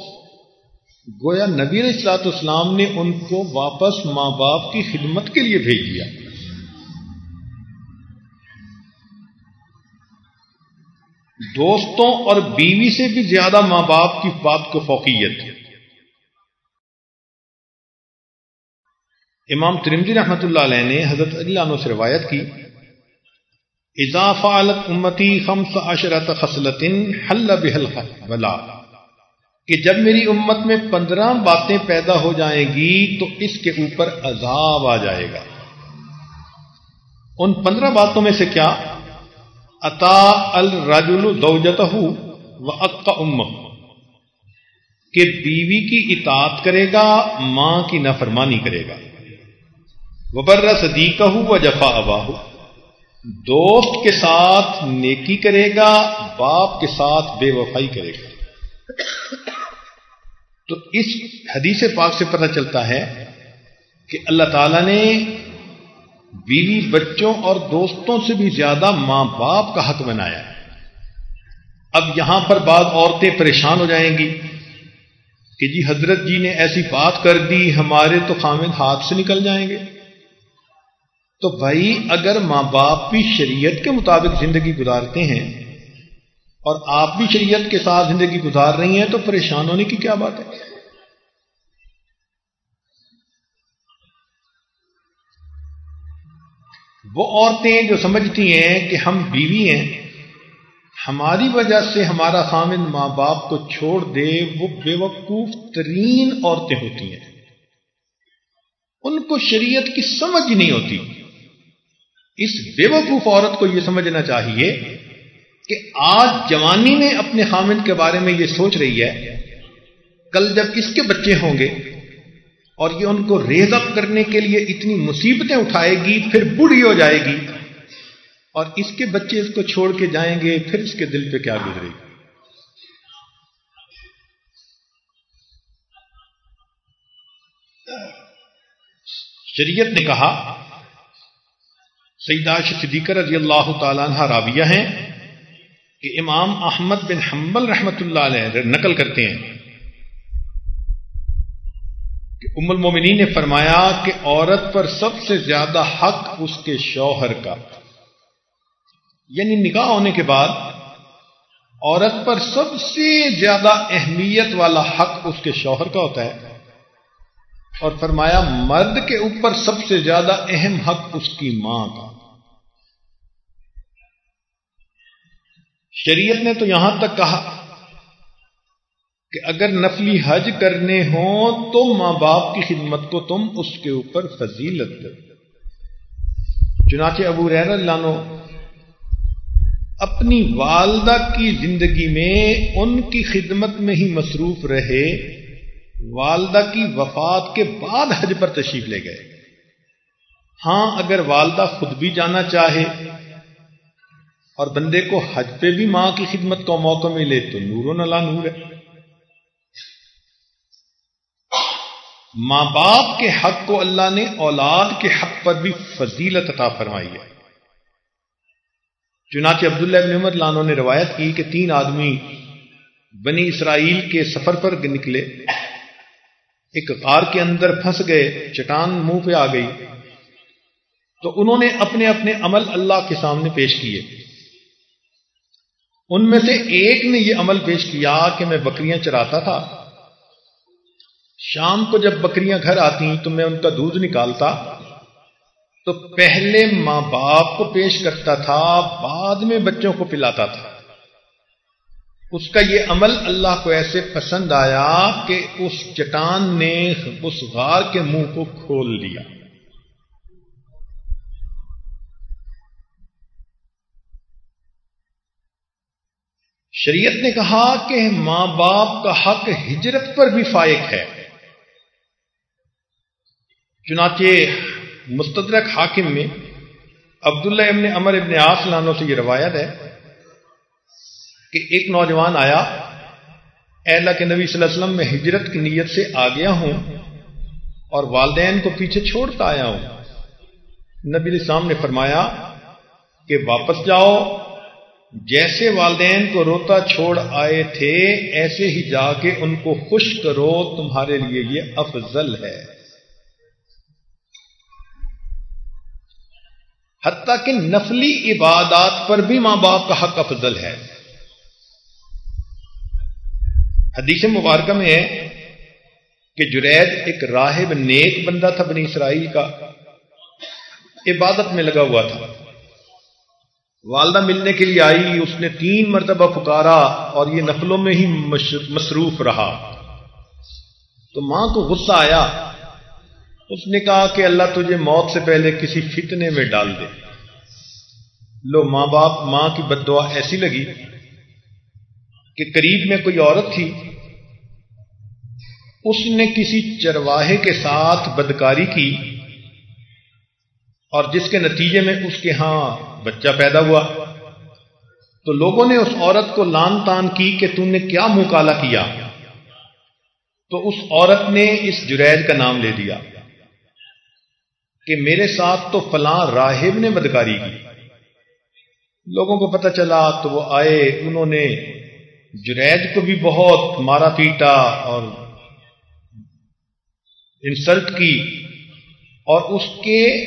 گویا نبی السلاط اسلام نے ان کو واپس ماں باپ کی خدمت کے لیے بھیج دیا۔ دوستوں اور بیوی سے بھی زیادہ ماں باپ کی بات کو فوقیت۔ امام ترمزی رحمۃ اللہ علیہ نے حضرت اللہ عنہ سے روایت کی اضافہ امتی خمس عشرت خصلت حل بحل بلا کہ جب میری امت میں پندرہ باتیں پیدا ہو جائیں گی، تو اس کے اوپر عذاب آ جائے گا۔ ان پندرہ باتوں میں سے کیا؟ اتا الرجل زوجتہ و اقا ام کہ بیوی کی اطاعت کرے گا، ماں کی نافرمانی کرے گا۔ وبر صدیقہ و جفا اباہ، دوست کے ساتھ نیکی کرے گا، باپ کے ساتھ بے وفائی کرے گا۔ تو اس حدیث پاک سے پتہ چلتا ہے کہ اللہ تعالی نے بیوی بچوں اور دوستوں سے بھی زیادہ ماں باپ کا حق بنایا ہے۔ اب یہاں پر بعض عورتیں پریشان ہو جائیں گی کہ جی حضرت جی نے ایسی بات کر دی، ہمارے تو خامد ہاتھ سے نکل جائیں گے۔ تو بھائی، اگر ماں باپ بھی شریعت کے مطابق زندگی گزارتے ہیں اور آپ بھی شریعت کے ساتھ زندگی گزار رہی ہیں، تو پریشان ہونے کی کیا بات ہے؟ وہ عورتیں جو سمجھتی ہیں کہ ہم بیوی ہیں، ہماری وجہ سے ہمارا خامن ماں باپ کو چھوڑ دے، وہ بے وقوف ترین عورتیں ہوتی ہیں۔ ان کو شریعت کی سمجھ نہیں ہوتی۔ اس بے وقوف عورت کو یہ سمجھنا چاہیے کہ آج جوانی میں اپنے خامن کے بارے میں یہ سوچ رہی ہے، کل جب اس کے بچے ہوں گے اور یہ ان کو ریز اپ کرنے کے لیے اتنی مصیبتیں اٹھائے گی، پھر بوڑھی ہو جائے گی۔ اور اس کے بچے اس کو چھوڑ کے جائیں گے، پھر اس کے دل پہ کیا گزرے گی؟ شریعت نے کہا، سیدہ صدیقہ رضی اللہ تعالیٰ عنہ راویہ ہیں کہ امام احمد بن حنبل رحمت اللہ علیہ نقل کرتے ہیں۔ کہ ام المومنین نے فرمایا کہ عورت پر سب سے زیادہ حق اس کے شوہر کا۔ یعنی نکاح ہونے کے بعد عورت پر سب سے زیادہ اہمیت والا حق اس کے شوہر کا ہوتا ہے۔ اور فرمایا مرد کے اوپر سب سے زیادہ اہم حق اس کی ماں کا۔ شریعت نے تو یہاں تک کہا کہ اگر نفلی حج کرنے ہوں تو ماں باپ کی خدمت کو تم اس کے اوپر فضیلت دو۔ چنانچہ ابو رحر اللہ اپنی والدہ کی زندگی میں ان کی خدمت میں ہی مصروف رہے، والدہ کی وفات کے بعد حج پر تشریف لے گئے۔ ہاں اگر والدہ خود بھی جانا چاہے اور بندے کو حج پہ بھی ماں کی خدمت کا موقع ملے تو نور و نلا نور ہے۔ ماں باپ کے حق کو اللہ نے اولاد کے حق پر بھی فضیلت عطا فرمائی ہے۔ چنانچہ عبداللہ بن عمر لانو نے روایت کی کہ تین آدمی بنی اسرائیل کے سفر پر نکلے۔ ایک غار کے اندر پھنس گئے، چٹان منہ پہ آ گئی۔ تو انہوں نے اپنے اپنے عمل اللہ کے سامنے پیش کیے۔ ان میں سے ایک نے یہ عمل پیش کیا کہ میں بکریاں چراتا تھا۔ شام کو جب بکریاں گھر آتی تو میں ان کا دودھ نکالتا تو پہلے ماں باپ کو پیش کرتا تھا، بعد میں بچوں کو پلاتا تھا۔ اس کا یہ عمل اللہ کو ایسے پسند آیا کہ اس چٹان نے اس غار کے منہ کو کھول دیا شریعت نے کہا کہ ماں باپ کا حق ہجرت پر بھی فائق ہے۔ چنانچہ مستدرک حاکم میں عبداللہ ابن امر ابن آس لانوں سے یہ روایت ہے کہ ایک نوجوان آیا، اے اللہ کے نبی صلی اللہ علیہ وسلم، میں ہجرت کی نیت سے آ گیا ہوں اور والدین کو پیچھے چھوڑتا آیا ہوں۔ نبی علیہ السلام نے فرمایا کہ واپس جاؤ، جیسے والدین کو روتا چھوڑ آئے تھے، ایسے ہی جا کے ان کو خوش کرو، تمہارے لیے یہ افضل ہے۔ حتیٰ کہ نفلی عبادات پر بھی ماں باپ کا حق افضل ہے۔ حدیث مبارکہ میں ہے کہ جرید ایک راہب نیک بندہ تھا بنی اسرائیل کا، عبادت میں لگا ہوا تھا۔ والدہ ملنے کے لیے آئی، اس نے تین مرتبہ پکارا اور یہ نفلوں میں ہی مصروف رہا۔ تو ماں کو غصہ آیا۔ اس نے کہا کہ اللہ تجھے موت سے پہلے کسی فتنے میں ڈال دے۔ لو، ماں باپ، ماں کی بد دعا ایسی لگی کہ قریب میں کوئی عورت تھی، اس نے کسی چرواہے کے ساتھ بدکاری کی اور جس کے نتیجے میں اس کے ہاں بچہ پیدا ہوا۔ تو لوگوں نے اس عورت کو لان تان کی کہ تم نے کیا منہ کالا کیا۔ تو اس عورت نے اس جرید کا نام لے دیا کہ میرے ساتھ تو فلاں راہب نے بدکاری کی۔ لوگوں کو پتہ چلا تو وہ آئے، انہوں نے جرید کو بھی بہت مارا پیٹا اور انسلٹ کی اور اس کے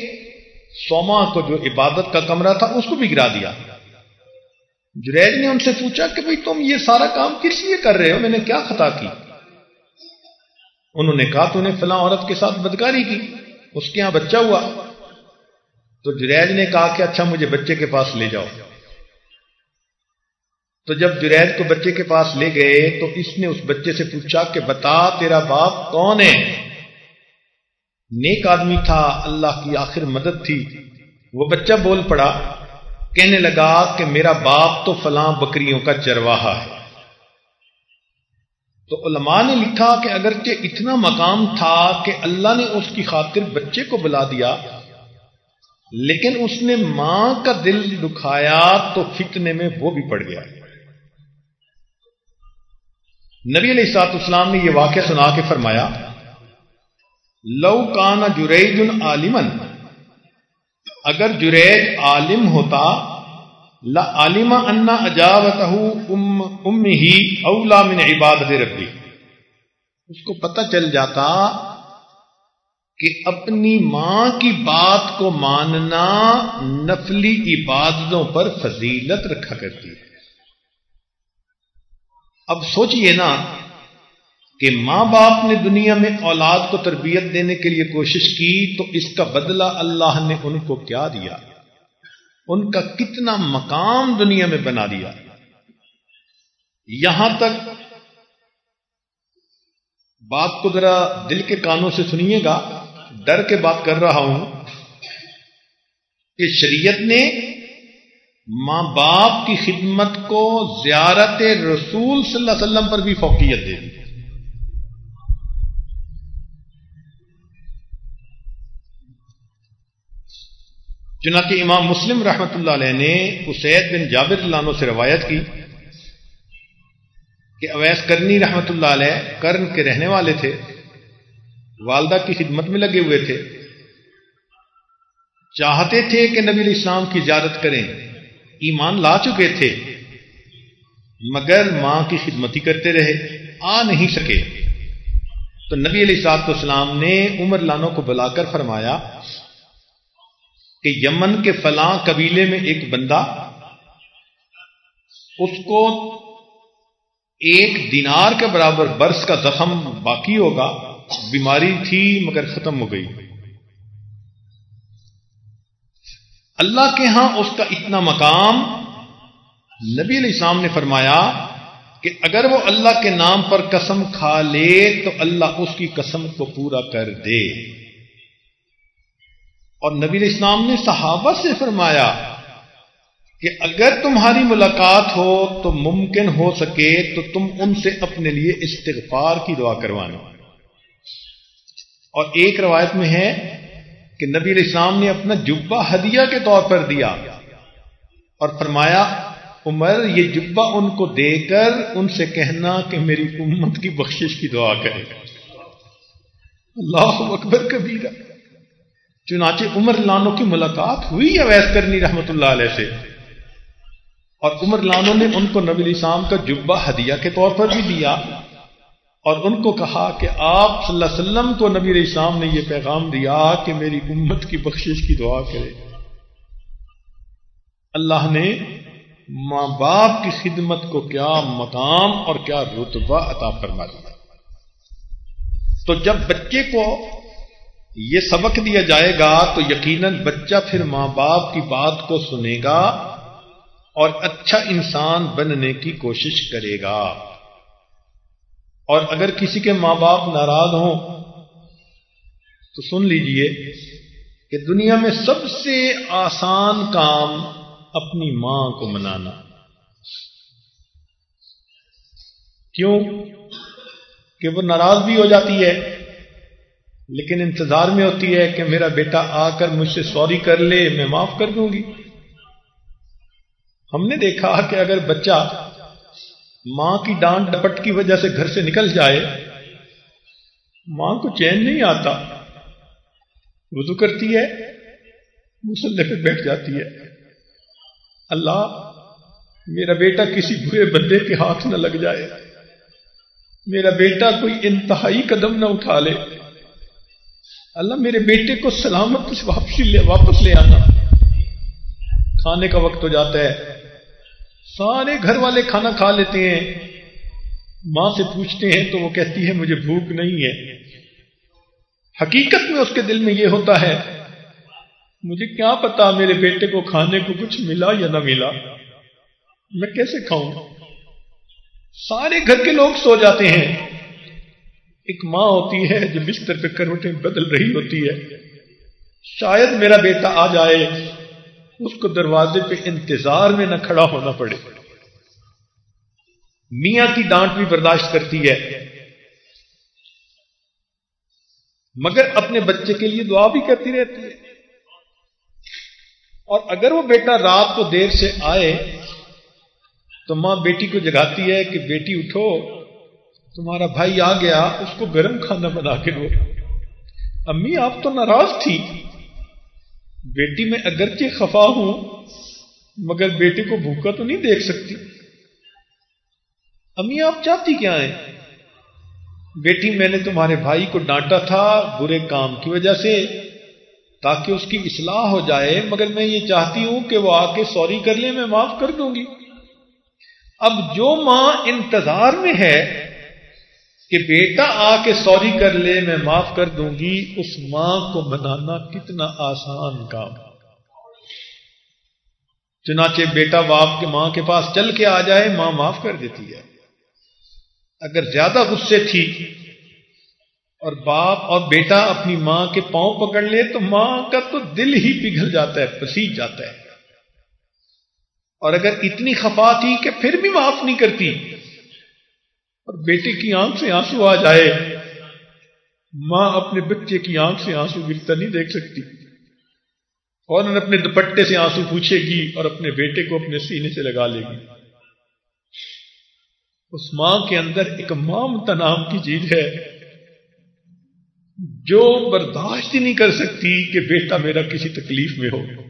سوما کو جو عبادت کا کمرہ تھا اس کو بھی گرا دیا۔ جرید نے ان سے پوچھا کہ بھئی تم یہ سارا کام کس لیے کر رہے ہو؟ میں نے کیا خطا کی؟ انہوں نے کہا تو نے فلاں عورت کے ساتھ بدکاری کی۔ اس کے ہاں بچہ ہوا۔ تو جرید نے کہا کہ اچھا مجھے بچے کے پاس لے جاؤ۔ تو جب جرید کو بچے کے پاس لے گئے تو اس نے اس بچے سے پوچھا کہ بتا تیرا باپ کون ہے؟ نیک آدمی تھا، اللہ کی آخر مدد تھی۔ وہ بچہ بول پڑا، کہنے لگا کہ میرا باپ تو فلاں بکریوں کا چرواہا ہے۔ تو علماء نے لکھا کہ اگرچہ اتنا مقام تھا کہ اللہ نے اس کی خاطر بچے کو بلا دیا، لیکن اس نے ماں کا دل دکھایا تو فتنے میں وہ بھی پڑ گیا۔ نبی علیہ سات اسلام نے یہ واقعہ سنا کے فرمایا، لو کانا جریج عالمن اگر جریج عالم ہوتا لا عالما انا ام ہی اولا من عبادت ربی اس کو پتہ چل جاتا کہ اپنی ماں کی بات کو ماننا نفلی عبادتوں پر فضیلت رکھا کرتی ہے۔ اب سوچئے نا کہ ماں باپ نے دنیا میں اولاد کو تربیت دینے کے لیے کوشش کی تو اس کا بدلہ اللہ نے ان کو کیا دیا؟ ان کا کتنا مقام دنیا میں بنا دیا۔ یہاں تک۔ بات کو ذرا دل کے کانوں سے سنیے گا۔ ڈر کے بات کر رہا ہوں کہ شریعت نے ماں باپ کی خدمت کو زیارت رسول صلی اللہ علیہ وسلم پر بھی فوقیت دے دی۔ چنانچہ امام مسلم رحمت اللہ علیہ نے اسید بن جابر اللہ عنہ سے روایت کی کہ اویس کرنی رحمت اللہ علیہ کرن کے رہنے والے تھے، والدہ کی خدمت میں لگے ہوئے تھے۔ چاہتے تھے کہ نبی علیہ السلام کی زیارت کریں، ایمان لا چکے تھے، مگر ماں کی خدمتی کرتے رہے، آ نہیں سکے۔ تو نبی علیہ صاحب اسلام نے عمر لانوں کو بلا کر فرمایا کہ یمن کے فلاں قبیلے میں ایک بندہ اس کو ایک دینار کے برابر برس کا زخم باقی ہوگا، بیماری تھی مگر ختم ہو گئی۔ اللہ کے ہاں اس کا اتنا مقام نبی علیہ السلام نے فرمایا کہ اگر وہ اللہ کے نام پر قسم کھا لے تو اللہ اس کی قسم کو پورا کر دے۔ اور نبی علیہ السلام نے صحابہ سے فرمایا کہ اگر تمہاری ملاقات ہو تو ممکن ہو سکے تو تم ان سے اپنے لیے استغفار کی دعا کروانا اور ایک روایت میں ہے کہ نبی علیہ السلام نے اپنا جبا ہدیہ کے طور پر دیا اور فرمایا، عمر، یہ جبا ان کو دے کر ان سے کہنا کہ میری امت کی بخشش کی دعا کرے۔ اللہ اکبر کبیرہ۔ چنانچہ عمر لانو کی ملاقات ہوئی یا ویس کرنی رحمت اللہ علیہ سے۔ اور عمر لانو نے ان کو نبی السلام کا جبا ہدیہ کے طور پر بھی دیا اور ان کو کہا کہ آپ صلی اللہ علیہ وسلم کو نبی علیہ السلام نے یہ پیغام دیا کہ میری امت کی بخشش کی دعا کرے۔ اللہ نے ماں باپ کی خدمت کو کیا مقام اور کیا رتبہ عطا فرما دیا تو جب بچے کو یہ سبق دیا جائے گا تو یقیناً بچہ پھر ماں باپ کی بات کو سنے گا اور اچھا انسان بننے کی کوشش کرے گا۔ اور اگر کسی کے ماں باپ ناراض ہوں تو سن لیجیے کہ دنیا میں سب سے آسان کام اپنی ماں کو منانا۔ کیوں؟ کہ وہ ناراض بھی ہو جاتی ہے۔ لیکن انتظار میں ہوتی ہے کہ میرا بیٹا آ کر مجھ سے سوری کر لے، میں معاف کر دوں گی۔ ہم نے دیکھا کہ اگر بچہ ماں کی ڈانٹ ڈپٹ کی وجہ سے گھر سے نکل جائے، ماں کو چین نہیں آتا۔ وضو کرتی ہے، مسلح پہ بیٹھ جاتی ہے۔ اللہ، میرا بیٹا کسی برے بندے کے ہاتھ نہ لگ جائے۔ میرا بیٹا کوئی انتہائی قدم نہ اٹھا لے۔ اللہ میرے بیٹے کو سلامت واپسی لے واپس لے آنا۔ کھانے کا وقت ہو جاتا ہے۔ سارے گھر والے کھانا کھا لیتے ہیں۔ ماں سے پوچھتے ہیں تو وہ کہتی ہے، مجھے بھوک نہیں ہے۔ حقیقت میں اس کے دل میں یہ ہوتا ہے، مجھے کیا پتا میرے بیٹے کو کھانے کو کچھ ملا یا نہ ملا۔ میں کیسے کھاؤں؟ سارے گھر کے لوگ سو جاتے ہیں۔ ایک ماں ہوتی ہے جو بستر پہ کروٹیں بدل رہی ہوتی ہے۔ شاید میرا بیٹا آ جائے، اس کو دروازے پہ انتظار میں نہ کھڑا ہونا پڑے۔ میاں کی ڈانٹ بھی برداشت کرتی ہے۔ مگر اپنے بچے کے لیے دعا بھی کرتی رہتی ہے۔ اور اگر وہ بیٹا رات کو دیر سے آئے، تو ماں بیٹی کو جگاتی ہے کہ بیٹی اٹھو۔ تمہارا بھائی آ گیا، اس کو گرم کھانا بنا کے دو۔ امی، آپ تو ناراض تھی۔ بیٹی میں اگرچہ خفا ہوں، مگر بیٹے کو بھوکا تو نہیں دیکھ سکتی۔ امی، آپ چاہتی کیا ہیں؟ بیٹی، میں نے تمہارے بھائی کو ڈانٹا تھا برے کام کی وجہ سے، تاکہ اس کی اصلاح ہو جائے، مگر میں یہ چاہتی ہوں کہ وہ آ کے سوری کر لے، میں معاف کر دوں گی۔ اب جو ماں انتظار میں ہے کہ بیٹا آ کے سوری کر لے، میں معاف کر دوں گی، اس ماں کو منانا کتنا آسان کام۔ چنانچہ بیٹا باپ کے ماں کے پاس چل کے آ جائے، ماں معاف کر دیتی ہے۔ اگر زیادہ غصے تھی اور باپ اور بیٹا اپنی ماں کے پاؤں پکڑ لے، تو ماں کا تو دل ہی پگھل جاتا ہے پسیج جاتا ہے۔ اور اگر اتنی خفا تھی کہ پھر بھی معاف نہیں کرتی اور بیٹے کی آنکھ سے آنسو آ جائے۔ ماں اپنے بچے کی آنکھ سے آنسو گرتا نہیں دیکھ سکتی۔ اور اپنے دوپٹے سے آنسو پوچھے گی اور اپنے بیٹے کو اپنے سینے سے لگا لے گی۔ اس ماں کے اندر ایک مامتا نام کی چیز ہے۔ جو برداشت ہی نہیں کر سکتی کہ بیٹا میرا کسی تکلیف میں ہو۔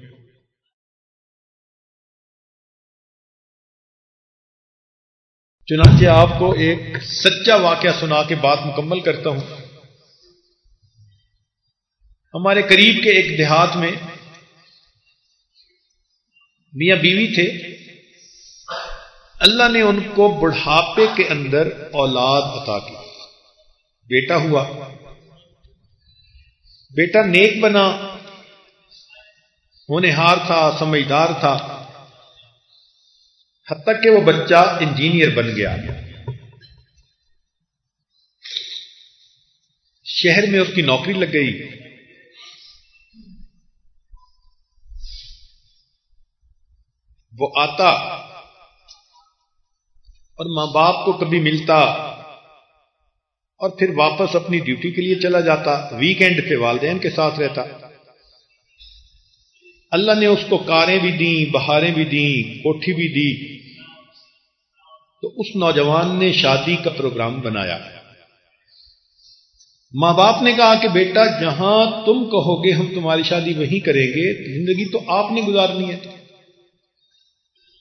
چنانچہ آپ کو ایک سچا واقعہ سنا کے بات مکمل کرتا ہوں۔ ہمارے قریب کے ایک دیہات میں میاں بیوی تھے۔ اللہ نے ان کو بڑھاپے کے اندر اولاد عطا کی۔ بیٹا ہوا۔ بیٹا نیک بنا۔ ہونہار تھا، سمجھدار تھا۔ حد تک کہ وہ بچہ انجینئر بن گیا۔ شہر میں اس کی نوکری لگ گئی۔ وہ آتا اور ماں باپ کو کبھی ملتا اور پھر واپس اپنی ڈیوٹی کے لیے چلا جاتا ویکینڈ پہ والدین کے ساتھ رہتا۔ اللہ نے اس کو کاریں بھی دیں، بہاریں بھی دیں، کوٹھی بھی دی۔ تو اس نوجوان نے شادی کا پروگرام بنایا۔ ماں باپ نے کہا کہ بیٹا، جہاں تم کہو گے ہم تمہاری شادی وہیں کریں گے زندگی تو آپ نے گزارنی ہے۔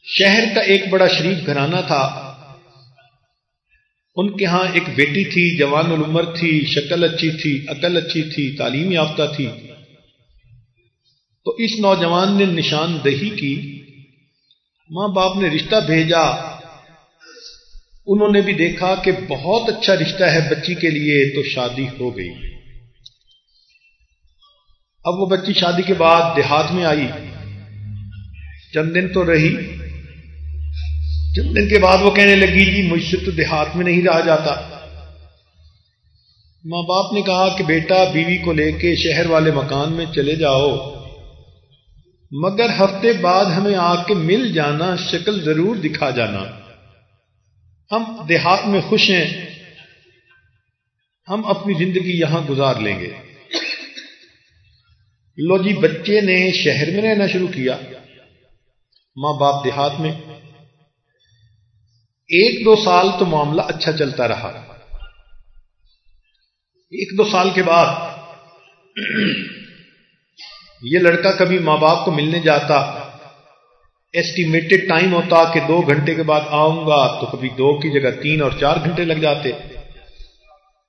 شہر کا ایک بڑا شریف گھرانہ تھا۔ ان کے ہاں ایک بیٹی تھی، جوان العمر تھی، شکل اچھی تھی، عقل اچھی تھی، تعلیم یافتہ تھی۔ تو اس نوجوان نے نشاندہی کی۔ ماں باپ نے رشتہ بھیجا۔ انہوں نے بھی دیکھا کہ بہت اچھا رشتہ ہے بچی کے لیے، تو شادی ہو گئی۔ اب وہ بچی شادی کے بعد دیہات میں آئی۔ چند دن تو رہی۔ چند دن کے بعد وہ کہنے لگی جی مجھ سے تو دیہات میں نہیں رہا جاتا۔ ماں باپ نے کہا کہ بیٹا، بیوی کو لے کے شہر والے مکان میں چلے جاؤ۔ مگر ہفتے بعد ہمیں آ کے مل جانا، شکل ضرور دکھا جانا۔ ہم دیہات میں خوش ہیں، ہم اپنی زندگی یہاں گزار لیں گے۔ لو جی بچے نے شہر میں رہنا شروع کیا۔ ماں باپ دیہات میں۔ ایک دو سال تو معاملہ اچھا چلتا رہا۔ ایک دو سال کے بعد یہ لڑکا کبھی ماں باپ کو ملنے جاتا۔ ایسٹیمیٹڈ ٹائم ہوتا کہ دو گھنٹے کے بعد آؤں گا تو کبھی دو کی جگہ تین اور چار گھنٹے لگ جاتے۔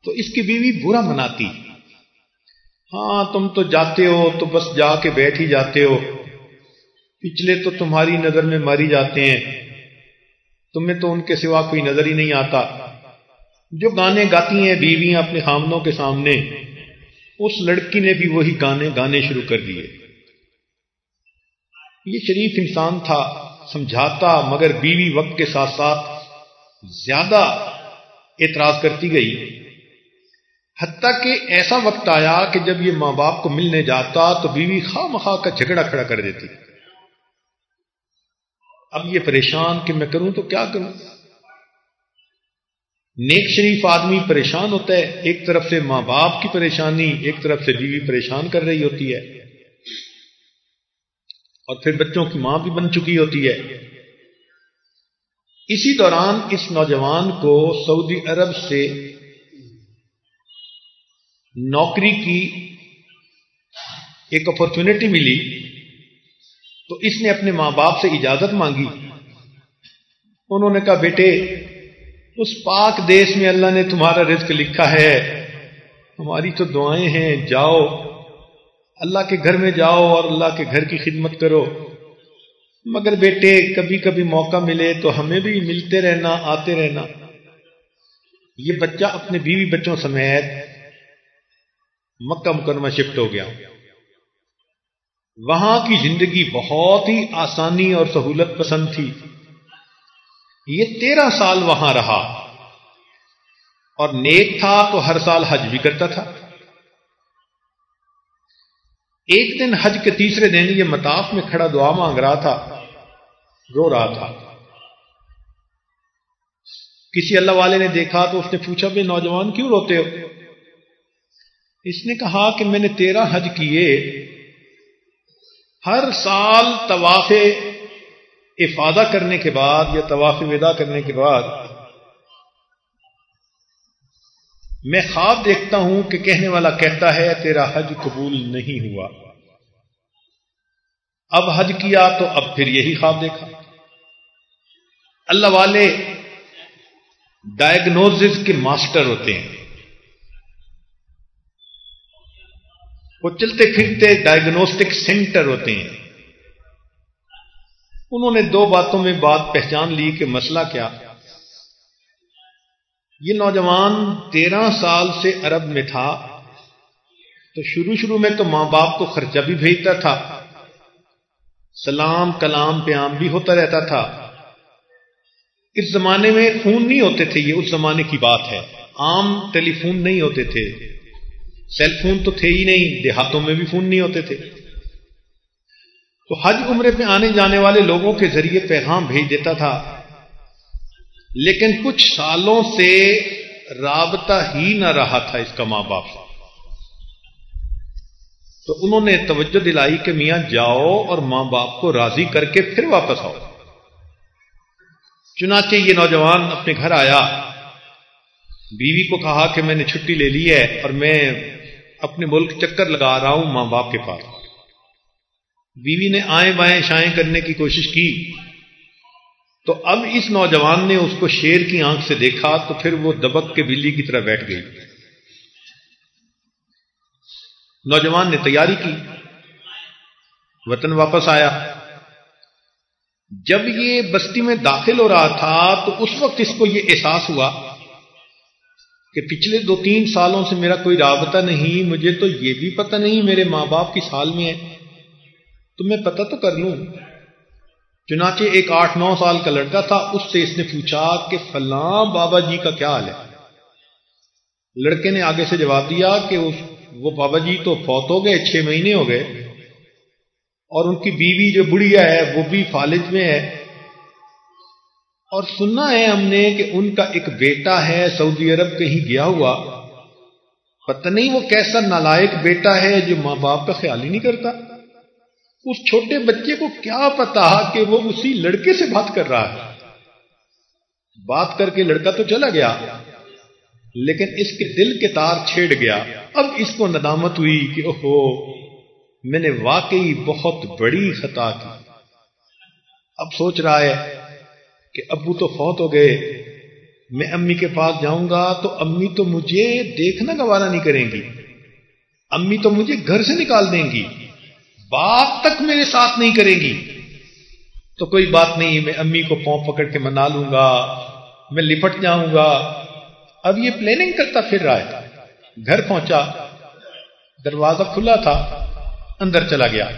تو اس کی بیوی برا مناتی۔ ہاں تم تو جاتے ہو، تو بس جا کے بیٹھ ہی جاتے ہو۔ پچھلے تو تمہاری نظر میں ماری جاتے ہیں۔ تمہیں تو ان کے سوا کوئی نظر ہی نہیں آتا۔ جو گانے گاتی ہیں بیویاں اپنے خامنوں کے سامنے، اس لڑکی نے بھی وہی گانے گانے شروع کر دیے۔ یہ شریف انسان تھا، سمجھاتا مگر بیوی وقت کے ساتھ ساتھ زیادہ اعتراض کرتی گئی۔ حتیٰ کہ ایسا وقت آیا کہ جب یہ ماں باپ کو ملنے جاتا تو بیوی خواہ مخواہ کا جھگڑا کھڑا کر دیتی۔ اب یہ پریشان کہ میں کروں تو کیا کروں؟ نیک شریف آدمی پریشان ہوتا ہے، ایک طرف سے ماں باپ کی پریشانی، ایک طرف سے بیوی پریشان کر رہی ہوتی ہے۔ اور پھر بچوں کی ماں بھی بن چکی ہوتی ہے۔ اسی دوران اس نوجوان کو سعودی عرب سے نوکری کی ایک اپرچونٹی ملی۔ تو اس نے اپنے ماں باپ سے اجازت مانگی۔ انہوں نے کہا، بیٹے، اس پاک دیش میں اللہ نے تمہارا رزق لکھا ہے۔ ہماری تو دعائیں ہیں، جاؤ۔ اللہ کے گھر میں جاؤ اور اللہ کے گھر کی خدمت کرو۔ مگر بیٹے، کبھی کبھی موقع ملے تو ہمیں بھی ملتے رہنا، آتے رہنا۔ یہ بچہ اپنے بیوی بچوں سمیت مکہ مکرمہ شفٹ ہو گیا۔ وہاں کی زندگی بہت ہی آسانی اور سہولت پسند تھی۔ یہ تیرہ سال وہاں رہا۔ اور نیک تھا تو ہر سال حج بھی کرتا تھا۔ ایک دن حج کے تیسرے دن یہ متاف میں کھڑا دعا مانگ رہا تھا، رو رہا تھا۔ کسی اللہ والے نے دیکھا تو اس نے پوچھا بھی نوجوان کیوں روتے ہو؟ اس نے کہا کہ میں نے تیرہ حج کیے۔ ہر سال طواف افادہ کرنے کے بعد یا طواف ودا کرنے کے بعد میں خواب دیکھتا ہوں کہ کہنے والا کہتا ہے، تیرا حج قبول نہیں ہوا. اب حج کیا تو اب پھر یہی خواب دیکھا۔ اللہ والے ڈائگنوز کے ماسٹر ہوتے ہیں۔ وہ چلتے پھرتے ڈائگنوسٹک سینٹر ہوتے ہیں۔ انہوں نے دو باتوں میں بات پہچان لی کہ مسئلہ کیا۔ یہ نوجوان تیرہ سال سے عرب میں تھا، تو شروع شروع میں تو ماں باپ کو خرچہ بھی بھیجتا تھا، سلام کلام پیام بھی ہوتا رہتا تھا۔ اس زمانے میں فون نہیں ہوتے تھے، یہ اس زمانے کی بات ہے۔ عام ٹیلی فون نہیں ہوتے تھے۔ سیل فون تو تھے ہی نہیں، دیہاتوں میں بھی فون نہیں ہوتے تھے۔ تو حج عمرے پہ آنے جانے والے لوگوں کے ذریعے پیغام بھیج دیتا تھا۔ لیکن کچھ سالوں سے رابطہ ہی نہ رہا تھا اس کا ماں باپ سے۔ تو انہوں نے توجہ دلائی کہ میاں جاؤ اور ماں باپ کو راضی کر کے پھر واپس آؤ۔ چنانچہ یہ نوجوان اپنے گھر آیا۔ بیوی کو کہا کہ میں نے چھٹی لے لی ہے اور میں اپنے ملک چکر لگا رہا ہوں ماں باپ کے پاس۔ بیوی نے آئیں بائیں شائیں کرنے کی کوشش کی۔ تو اب اس نوجوان نے اس کو شیر کی آنکھ سے دیکھا تو پھر وہ دبک کے بلی کی طرح بیٹھ گئی۔ نوجوان نے تیاری کی۔ وطن واپس آیا۔ جب یہ بستی میں داخل ہو رہا تھا تو اس وقت اس کو یہ احساس ہوا کہ پچھلے دو تین سالوں سے میرا کوئی رابطہ نہیں، مجھے تو یہ بھی پتہ نہیں میرے ماں باپ کی سال میں ہے تو میں پتہ تو کر لوں۔ چنانچہ ایک آٹھ نو سال کا لڑکا تھا، اس سے اس نے پوچھا کہ فلاں بابا جی کا کیا حال ہے؟ لڑکے نے آگے سے جواب دیا کہ اس وہ بابا جی تو فوت ہو گئے، چھ مہینے ہو گئے۔ اور ان کی بیوی جو بڑھیا ہے، وہ بھی فالج میں ہے۔ اور سننا ہے ہم نے کہ ان کا ایک بیٹا ہے، سعودی عرب کہیں گیا ہوا۔ پتہ نہیں وہ کیسا نالائق بیٹا ہے جو ماں باپ کا خیال ہی نہیں کرتا۔ اس چھوٹے بچے کو کیا پتا کہ وہ اسی لڑکے سے بات کر رہا ہے؟ بات کر کے لڑکا تو چلا گیا، لیکن اس کے دل کے تار چھیڑ گیا۔ اب اس کو ندامت ہوئی کہ اوہو، میں نے واقعی بہت بڑی خطا کی۔ اب سوچ رہا ہے کہ ابو تو فوت ہو گئے، میں امی کے پاس جاؤں گا تو امی تو مجھے دیکھنا گوارا نہیں کریں گی۔ امی تو مجھے گھر سے نکال دیں گی۔ بات تک میرے ساتھ نہیں کرے گی۔ تو کوئی بات نہیں، میں امی کو پاؤں پکڑ کے منا لوں گا، میں لپٹ جاؤں گا۔ اب یہ پلاننگ کرتا پھر رہا ہے۔ گھر پہنچا، دروازہ کھلا تھا، اندر چلا گیا۔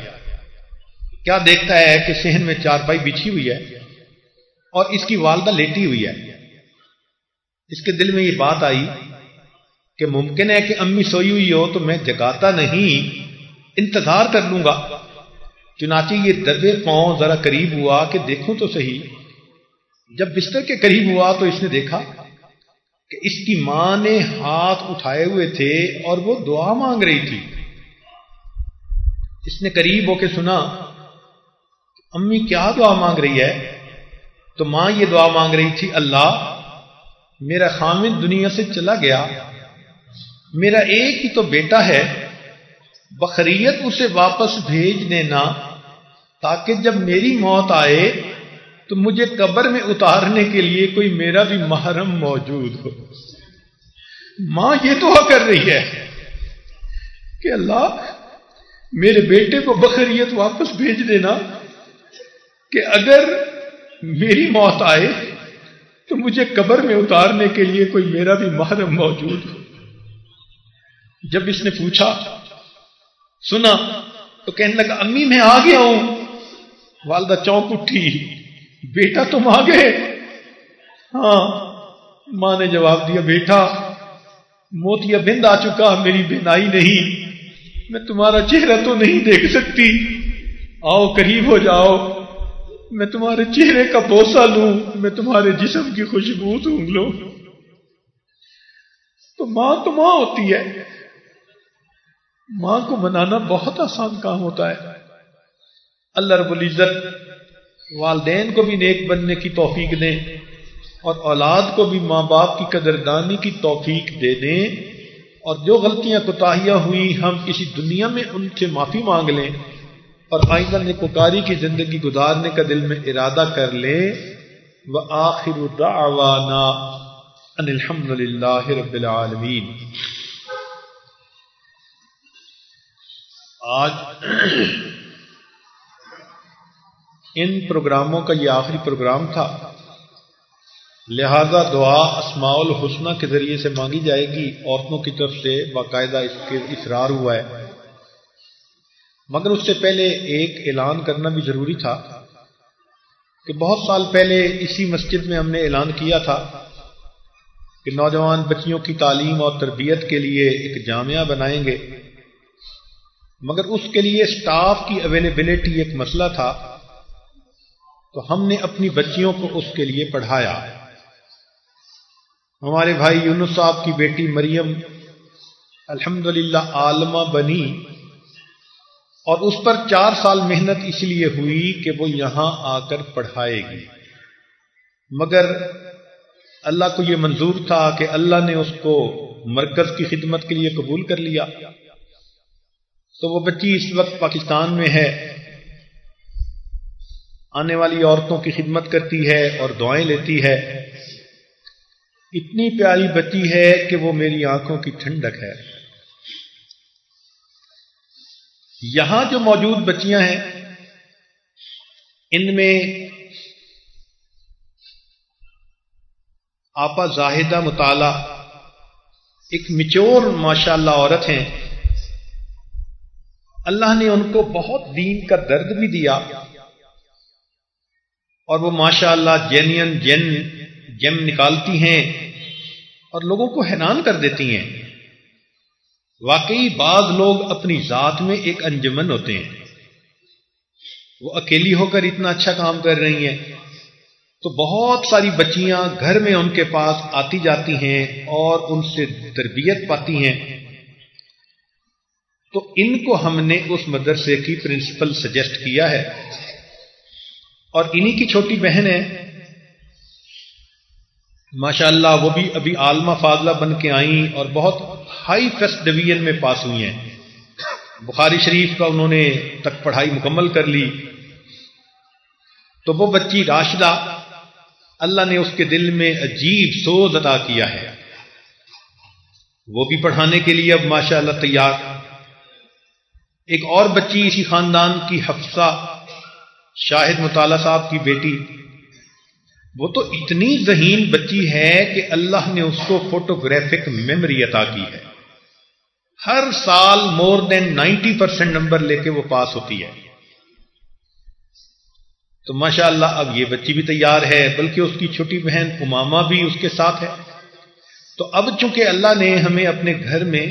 کیا دیکھتا ہے کہ سہن میں چار پائی بچھی ہوئی ہے اور اس کی والدہ لیٹی ہوئی ہے۔ اس کے دل میں یہ بات آئی کہ ممکن ہے کہ امی سوئی ہوئی ہو تو میں جگاتا نہیں۔ انتظار کر لوں گا۔ چنانچہ یہ دبے پاؤں ذرا قریب ہوا کہ دیکھوں تو صحیح۔ جب بستر کے قریب ہوا تو اس نے دیکھا کہ اس کی ماں نے ہاتھ اٹھائے ہوئے تھے اور وہ دعا مانگ رہی تھی۔ اس نے قریب ہو کے سنا امی کیا دعا مانگ رہی ہے؟ تو ماں یہ دعا مانگ رہی تھی، اللہ، میرا خامد دنیا سے چلا گیا۔ میرا ایک ہی تو بیٹا ہے بخریت اسے واپس بھیج دینا تاکہ جب میری موت آئے تو مجھے قبر میں اتارنے کے لیے کوئی میرا بھی محرم موجود ہو۔ ماں یہ دعا کر رہی ہے کہ اللہ میرے بیٹے کو بخریت واپس بھیج دینا کہ اگر میری موت آئے تو مجھے قبر میں اتارنے کے لیے کوئی میرا بھی محرم موجود ہو۔ جب اس نے پوچھا سنا، تو کہنے لگا، امی میں آ گیا ہوں والدہ چونک اٹھی، بیٹا تم آ گئے ہاں ماں نے جواب دیا، بیٹا، موتیا بند آ چکا، میری بینائی نہیں، میں تمہارا چہرہ تو نہیں دیکھ سکتی۔ آؤ، قریب ہو جاؤ، میں تمہارے چہرے کا بوسا لوں، میں تمہارے جسم کی خوشبو دوں لو تو ماں تو ماں ہوتی ہے۔ ماں کو منانا بہت آسان کام ہوتا ہے۔ اللہ رب العزت والدین کو بھی نیک بننے کی توفیق دیں اور اولاد کو بھی ماں باپ کی قدردانی کی توفیق دے دیں۔ اور جو غلطیاں کوتاہیاں ہوئی ہم کسی دنیا میں ان سے معافی مانگ لیں اور آئندہ نکوکاری کی زندگی گزارنے کا دل میں ارادہ کر لیں۔ وہ آخر ان الحمد للہ رب العالمین۔ آج ان پروگراموں کا یہ آخری پروگرام تھا، لہذا دعا اسماع الحسنہ کے ذریعے سے مانگی جائے گی، عورتوں کی طرف سے باقاعدہ اس کے اصرار ہوا ہے۔ مگر اس سے پہلے ایک اعلان کرنا بھی ضروری تھا کہ بہت سال پہلے اسی مسجد میں ہم نے اعلان کیا تھا کہ نوجوان بچیوں کی تعلیم اور تربیت کے لیے ایک جامعہ بنائیں گے۔ مگر اس کے لیے اسٹاف کی اویلیبلٹی ایک مسئلہ تھا، تو ہم نے اپنی بچیوں کو اس کے لیے پڑھایا۔ ہمارے بھائی یونس صاحب کی بیٹی مریم الحمد للہ عالمہ بنی اور اس پر چار سال محنت اس لیے ہوئی کہ وہ یہاں آ کر پڑھائے گی۔ مگر اللہ کو یہ منظور تھا کہ اللہ نے اس کو مرکز کی خدمت کے لیے قبول کر لیا۔ تو وہ بچی اس وقت پاکستان میں ہے۔ آنے والی عورتوں کی خدمت کرتی ہے اور دعائیں لیتی ہے۔ اتنی پیاری بچی ہے کہ وہ میری آنکھوں کی ٹھنڈک ہے۔ یہاں جو موجود بچیاں ہیں، ان میں آپا زاہدہ مطالعہ، ایک مچور ماشاء اللہ عورت ہیں۔ اللہ نے ان کو بہت دین کا درد بھی دیا اور وہ ماشاء اللہ جینین جین جم نکالتی ہیں اور لوگوں کو حیران کر دیتی ہیں۔ واقعی بعض لوگ اپنی ذات میں ایک انجمن ہوتے ہیں۔ وہ اکیلی ہو کر اتنا اچھا کام کر رہی ہیں۔ تو بہت ساری بچیاں گھر میں ان کے پاس آتی جاتی ہیں اور ان سے تربیت پاتی ہیں۔ تو ان کو ہم نے اس مدرسے کی پرنسپل سجیسٹ کیا ہے۔ اور انہی کی چھوٹی بہن ہے۔ ماشاء اللہ وہ بھی ابھی عالمہ فاضلہ بن کے آئیں اور بہت ہائی فرسٹ ڈویژن میں پاس ہوئی ہیں۔ بخاری شریف کا انہوں نے تک پڑھائی مکمل کر لی۔ تو وہ بچی راشدہ، اللہ نے اس کے دل میں عجیب سوز ادا کیا ہے۔ وہ بھی پڑھانے کے لیے اب ماشاء اللہ تیار۔ ایک اور بچی اسی خاندان کی حفصہ شاہد مطالعہ صاحب کی بیٹی۔ وہ تو اتنی ذہین بچی ہے کہ اللہ نے اس کو فوٹوگرافک میموری عطا کی ہے۔ ہر سال more than ninety percent number لے کے وہ پاس ہوتی ہے۔ تو ماشاء اللہ اب یہ بچی بھی تیار ہے، بلکہ اس کی چھوٹی بہن اماما بھی اس کے ساتھ ہے۔ تو اب چونکہ اللہ نے ہمیں اپنے گھر میں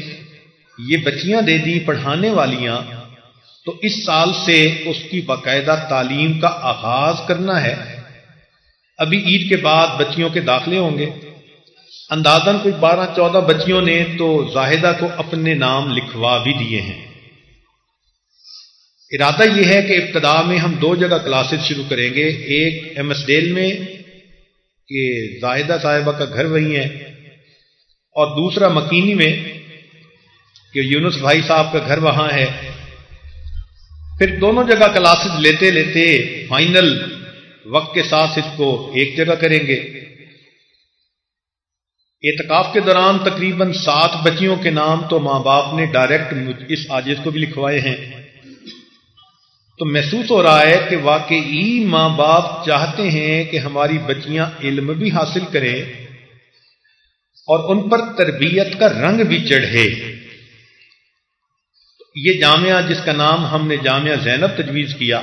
یہ بچیاں دے دی پڑھانے والیاں، تو اس سال سے اس کی باقاعدہ تعلیم کا آغاز کرنا ہے۔ ابھی عید کے بعد بچیوں کے داخلے ہوں گے۔ اندازن کوئی بارہ چودہ بچیوں نے تو زاہدہ کو اپنے نام لکھوا بھی دیے ہیں۔ ارادہ یہ ہے کہ ابتدا میں ہم دو جگہ کلاسز شروع کریں گے۔ ایک ایم ایس ڈیل میں کہ زاہدہ صاحبہ کا گھر وہی ہے اور دوسرا مکینی میں کہ یونس بھائی صاحب کا گھر وہاں ہے۔ پھر دونوں جگہ کلاسز لیتے لیتے فائنل وقت کے ساتھ اس کو ایک جگہ کریں گے۔ اعتکاف کے دوران تقریباً سات بچیوں کے نام تو ماں باپ نے ڈائریکٹ اس آجز کو بھی لکھوائے ہیں۔ تو محسوس ہو رہا ہے کہ واقعی ماں باپ چاہتے ہیں کہ ہماری بچیاں علم بھی حاصل کریں اور ان پر تربیت کا رنگ بھی چڑھے۔ یہ جامعہ جس کا نام ہم نے جامعہ زینب تجویز کیا،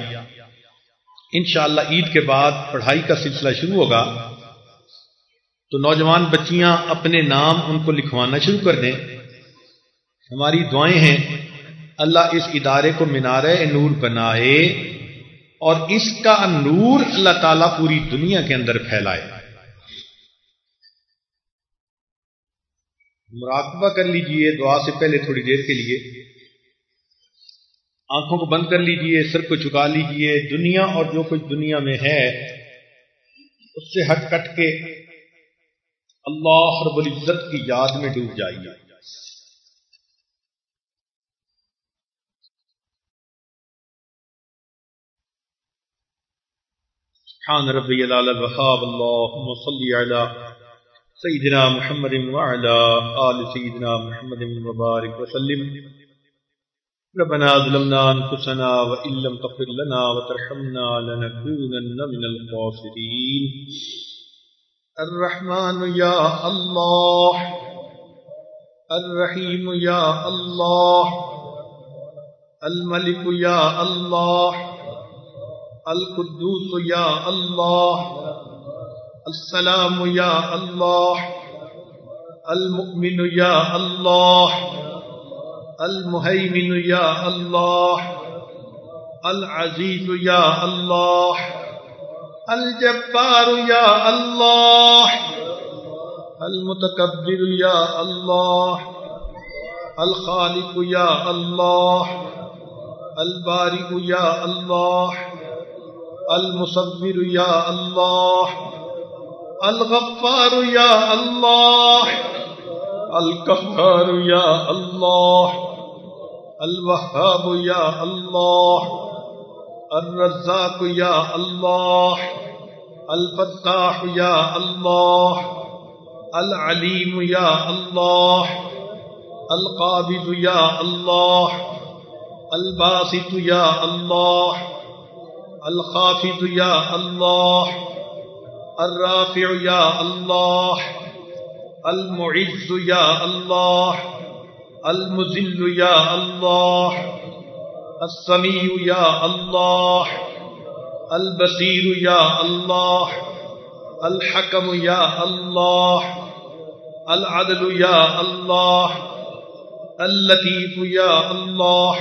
انشاءاللہ عید کے بعد پڑھائی کا سلسلہ شروع ہوگا، تو نوجوان بچیاں اپنے نام ان کو لکھوانا شروع کر دیں۔ ہماری دعائیں ہیں، اللہ اس ادارے کو مینار نور بنائے اور اس کا نور اللہ تعالی پوری دنیا کے اندر پھیلائے۔ مراقبہ کر لیجیے، دعا سے پہلے تھوڑی دیر کے لیے۔ آنکھوں کو بند کر لیجیے، سر کو چکا لیجیے، دنیا اور جو کچھ دنیا میں ہے، اس سے ہٹ کٹ کے اللہ رب العزت کی یاد میں ڈوب جائیے۔ سبحان ربی الوهاب اللهم صل على سيدنا محمد وعلى آل سيدنا محمد وبارك وسلم۔ ربنا ظلمنا انفسنا وان لم تغفر لنا وترحمنا لنكونن من الخاسرين. الرحمن يا الله، الرحيم يا الله، الملك يا الله، القدوس يا الله، السلام يا الله، المؤمن يا الله. المحیمن یا اللہ العزیز یا اللہ الجبار یا اللہ المتکبر یا اللہ الخالق یا اللہ البارئ یا اللہ المصور یا اللہ الغفار یا اللہ القهار یا اللہ الوهاب يا الله الرزاق يا الله الفتاح يا الله العليم يا الله القابض يا الله الباسط يا الله الخافض يا الله الرافع يا الله المعز يا الله المذل يا الله السميع يا الله البصير يا الله الحكم يا الله العدل يا الله اللطيف يا الله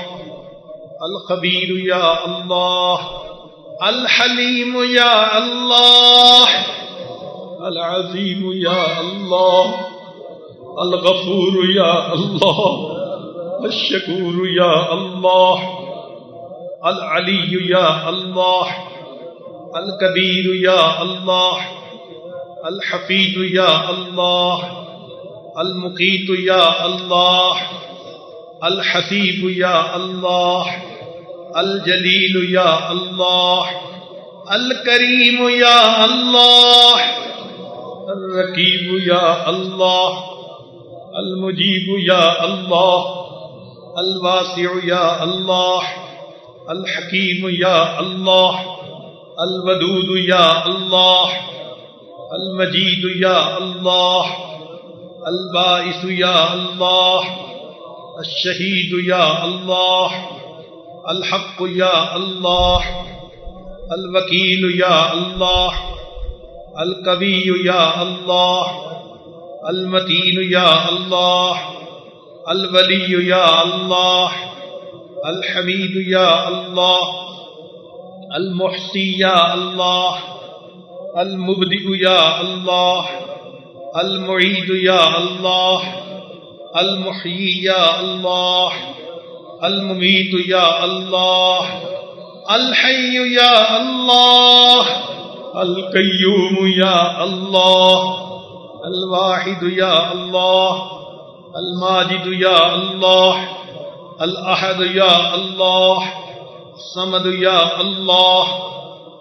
الخبير يا الله الحليم يا الله العظيم يا الله. الغفور یا اللہ الشکور یا اللہ العلی یا اللہ القبیر یا اللہ الحفیظ یا اللہ المقیت یا اللہ الحسیب یا اللہ الجلیل یا اللہ الکریم یا اللہ الرقیب یا اللہ المجيب يا الله الواسع يا الله الحكيم يا الله الودود يا الله المجيد يا الله البائس يا الله الشهيد يا الله الحق يا الله الوكيل يا الله القوي يا الله المتين يا الله الولي يا الله الحميد يا الله المحصي يا الله المبدئ يا الله المعيد يا الله المحيي يا الله المميت يا الله الحي يا الله القيوم يا الله. الواحد يا الله الماجد يا الله الأحد يا الله الصمد يا الله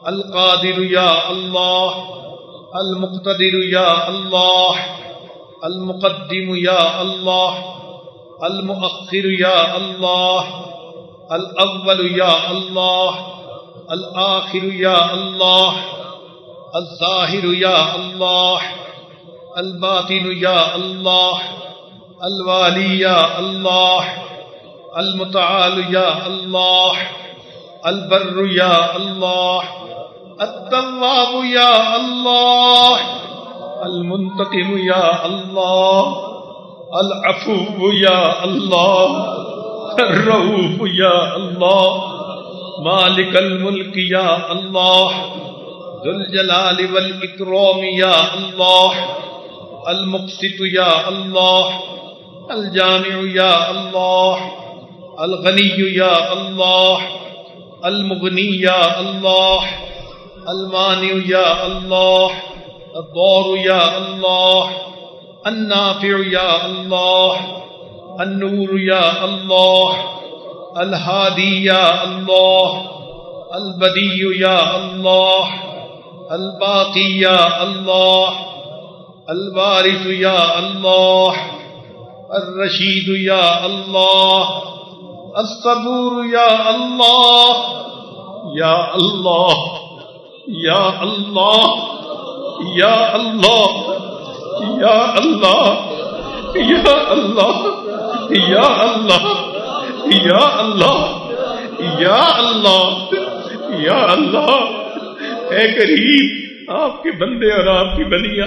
القادر يا الله المقتدر يا الله المقدم يا الله المؤخر يا الله الأول يا الله الآخر يا الله الظاهر يا الله الباطن يا الله الوالي يا الله المتعال يا الله البر يا الله التواب يا الله المنتقم يا الله العفو يا الله الرؤوف يا الله مالك الملك يا الله ذو الجلال والإكرام يا الله. المقسط يا الله الجامع يا الله الغني يا الله المغني يا الله المانع يا الله الضار يا الله النافع يا الله النور يا الله الهادي يا الله البدي يا الله الباقي يا الله الوارث يا الله الرشيد يا الله الصبور يا الله يا الله يا الله يا الله يا الله يا الله يا الله يا الله يا الله يا اللہ اے کریم آپ کے بندے اور آپ کی بنیا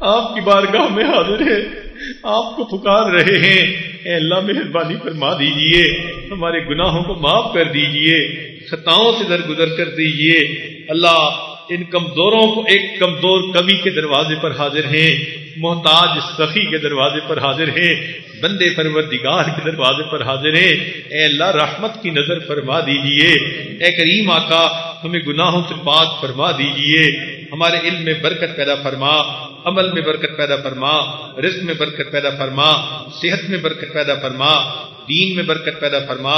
آپ کی بارگاہ میں حاضر ہے آپ کو پکار رہے ہیں۔ اے اللہ، مہربانی فرما دیجیے۔ ہمارے گناہوں کو معاف کر دیجیے۔ خطاؤں سے درگزر کر دیجیے۔ اللہ ان کمزوروں کو ایک کمزور کبھی کے دروازے پر حاضر ہیں۔ محتاج سخی کے دروازے پر حاضر ہیں۔ بندے پروردگار کے دروازے پر حاضر ہیں۔ اے اللہ، رحمت کی نظر فرما دیجیے۔ اے کریم آقا، ہمیں گناہوں سے پاک فرما دیجیے۔ ہمارے علم میں برکت پیدا فرما، عمل میں برکت پیدا فرما، رزق میں برکت پیدا فرما، صحت میں برکت پیدا فرما، دین میں برکت پیدا فرما،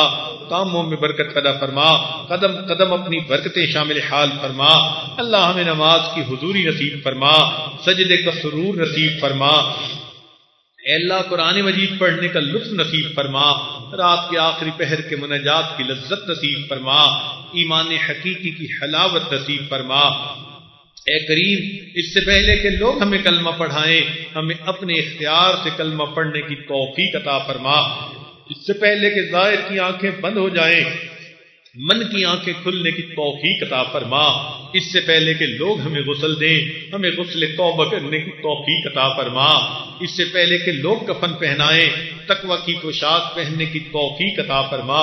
کاموں میں برکت پیدا فرما، قدم قدم اپنی برکتیں شامل حال فرما، اللہ ہمیں نماز کی حضوری نصیب فرما، سجدے کا سرور نصیب فرما، اے اللہ قرآن مجید پڑھنے کا لطف نصیب فرما، رات کے آخری پہر کے منجات کی لذت نصیب فرما، ایمان حقیقی کی حلاوت نصیب فرما اے کریم اس سے پہلے کہ لوگ ہمیں کلمہ پڑھائیں، ہمیں اپنے اختیار سے کلمہ پڑھنے کی توفیق عطا فرما۔ اس سے پہلے کہ ظاہر کی آنکھیں بند ہو جائیں من کی آنکھیں کھلنے کی توفیق عطا فرما۔ اس سے پہلے کہ لوگ ہمیں غسل دیں، ہمیں غسل توبہ کرنے کی توفیق عطا فرما۔ اس سے پہلے کہ لوگ کفن پہنائیں، تقوی کی پوشاک پہننے کی توفیق عطا فرما۔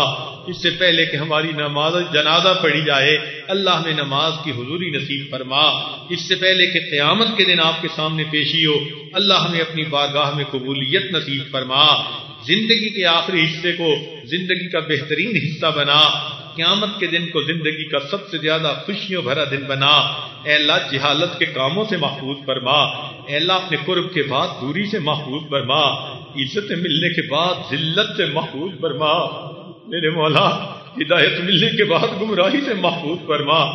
اس سے پہلے کہ ہماری نماز جنازہ پڑھی جائے، اللہ ہمیں نماز کی حضوری نصیب فرما۔ اس سے پہلے کہ قیامت کے دن آپ کے سامنے پیشی ہو، اللہ ہمیں اپنی بارگاہ میں قبولیت نصیب فرما۔ زندگی کے آخری حصے کو زندگی کا بہترین حصہ بنا۔ قیامت کے دن کو زندگی کا سب سے زیادہ خوشیوں بھرا دن بنا۔ اے اللہ، جہالت کے کاموں سے محفوظ فرما۔ اے اللہ، اپنے قرب کے بعد دوری سے محفوظ فرما۔ عزت ملنے کے بعد ذلت سے محفوظ فرما۔ میرے مولا، ہدایت ملنے کے بعد گمراہی سے محفوظ فرما۔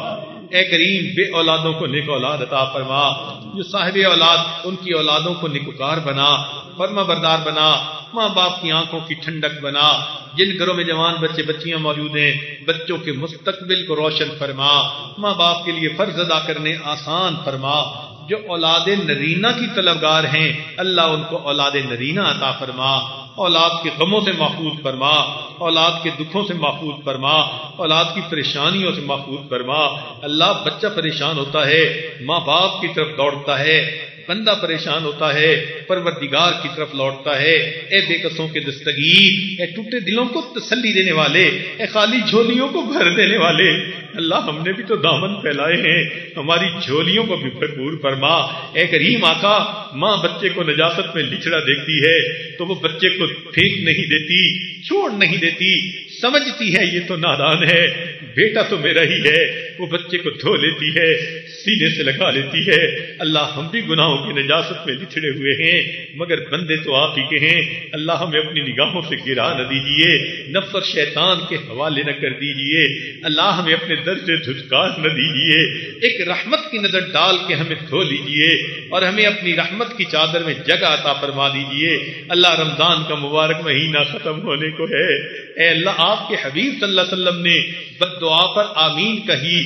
اے کریم، بے اولادوں کو نیک اولاد عطا فرما۔ جو صاحب اولاد، ان کی اولادوں کو نکوکار بنا، فرما بردار بنا، ماں باپ کی آنکھوں کی ٹھنڈک بنا۔ جن گھروں میں جوان بچے، بچیاں موجود ہیں، بچوں کے مستقبل کو روشن فرما۔ ماں باپ کے لیے فرض ادا کرنے آسان فرما۔ جو اولاد نرینہ کی طلبگار ہیں، اللہ ان کو اولاد نرینہ عطا فرما۔ اولاد کے غموں سے محفوظ فرما، اولاد کے دکھوں سے محفوظ فرما، اولاد کی پریشانیوں سے محفوظ فرما۔ اللہ بچہ پریشان ہوتا ہے، ماں باپ کی طرف دوڑتا ہے بندہ پریشان ہوتا ہے، پروردگار کی طرف لوٹتا ہے۔ اے بے قصوں کے دستگیر اے ٹوٹے دلوں کو تسلی دینے والے، اے خالی جھولیوں کو بھر دینے والے۔ اللہ ہم نے بھی تو دامن پھیلائے ہیں، ہماری جھولیوں کو بھی بھرپور فرما۔ اے کریم آقا، ماں بچے کو نجاست میں لچڑا دیکھتی ہے، تو وہ بچے کو پھینک نہیں دیتی، چھوڑ نہیں دیتی۔ سمجھتی ہے، یہ تو نادان ہے۔ بیٹا تو میرا ہی ہے۔ وہ بچے کو دھو لیتی ہے، سینے سے لگا لیتی ہے۔ اللہ ہم بھی گناہوں کی نجاست میں لچھڑے ہوئے ہیں، مگر بندے تو آپ ہی کے ہیں۔ اللہ ہمیں اپنی نگاہوں سے گرا نہ دیجیے نفس اور شیطان کے حوالے نہ کر دیجیے اللہ ہمیں اپنے در سے جھٹکار نہ دیجیے ایک رحمت کی نظر ڈال کے ہمیں دھو لیجیے اور ہمیں اپنی رحمت کی چادر میں جگہ عطا فرما دیجیے اللہ رمضان کا مبارک مہینہ ختم ہونے کو ہے۔ اے اللہ آپ کے حبیب صلی اللہ علیہ وسلم نے بد دعا پر آمین کہی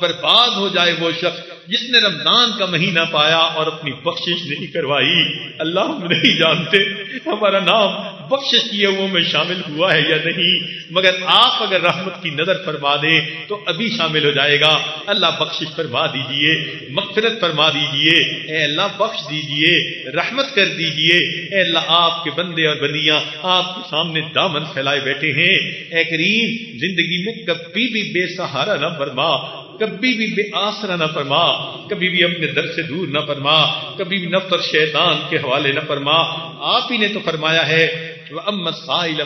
برباد ہو جائے وہ شخص جس نے رمضان کا مہینہ پایا اور اپنی بخشش نہیں کروائی، اللہ ہم نہیں جانتے ہمارا نام بخشش کیے وہ میں شامل ہوا ہے یا نہیں، مگر آپ اگر رحمت کی نظر فرما دیں تو ابھی شامل ہو جائے گا۔ اللہ بخشش فرما دیجیے، مغفرت فرما دیجیے۔ اے اللہ بخش دیجیے، رحمت کر دیجیے۔ اے اللہ آپ کے بندے اور بندیاں، آپ کے سامنے دامن پھیلائے بیٹھے ہیں۔ اے کریم، زندگی میں کبھی بھی بے سہارا نہ فرما۔ کبھی بھی بے آسرا نہ فرما، کبھی بھی اپنے در سے دور نہ فرما، کبھی بھی نفر شیطان کے حوالے نہ فرما۔ آپ ہی نے تو فرمایا ہے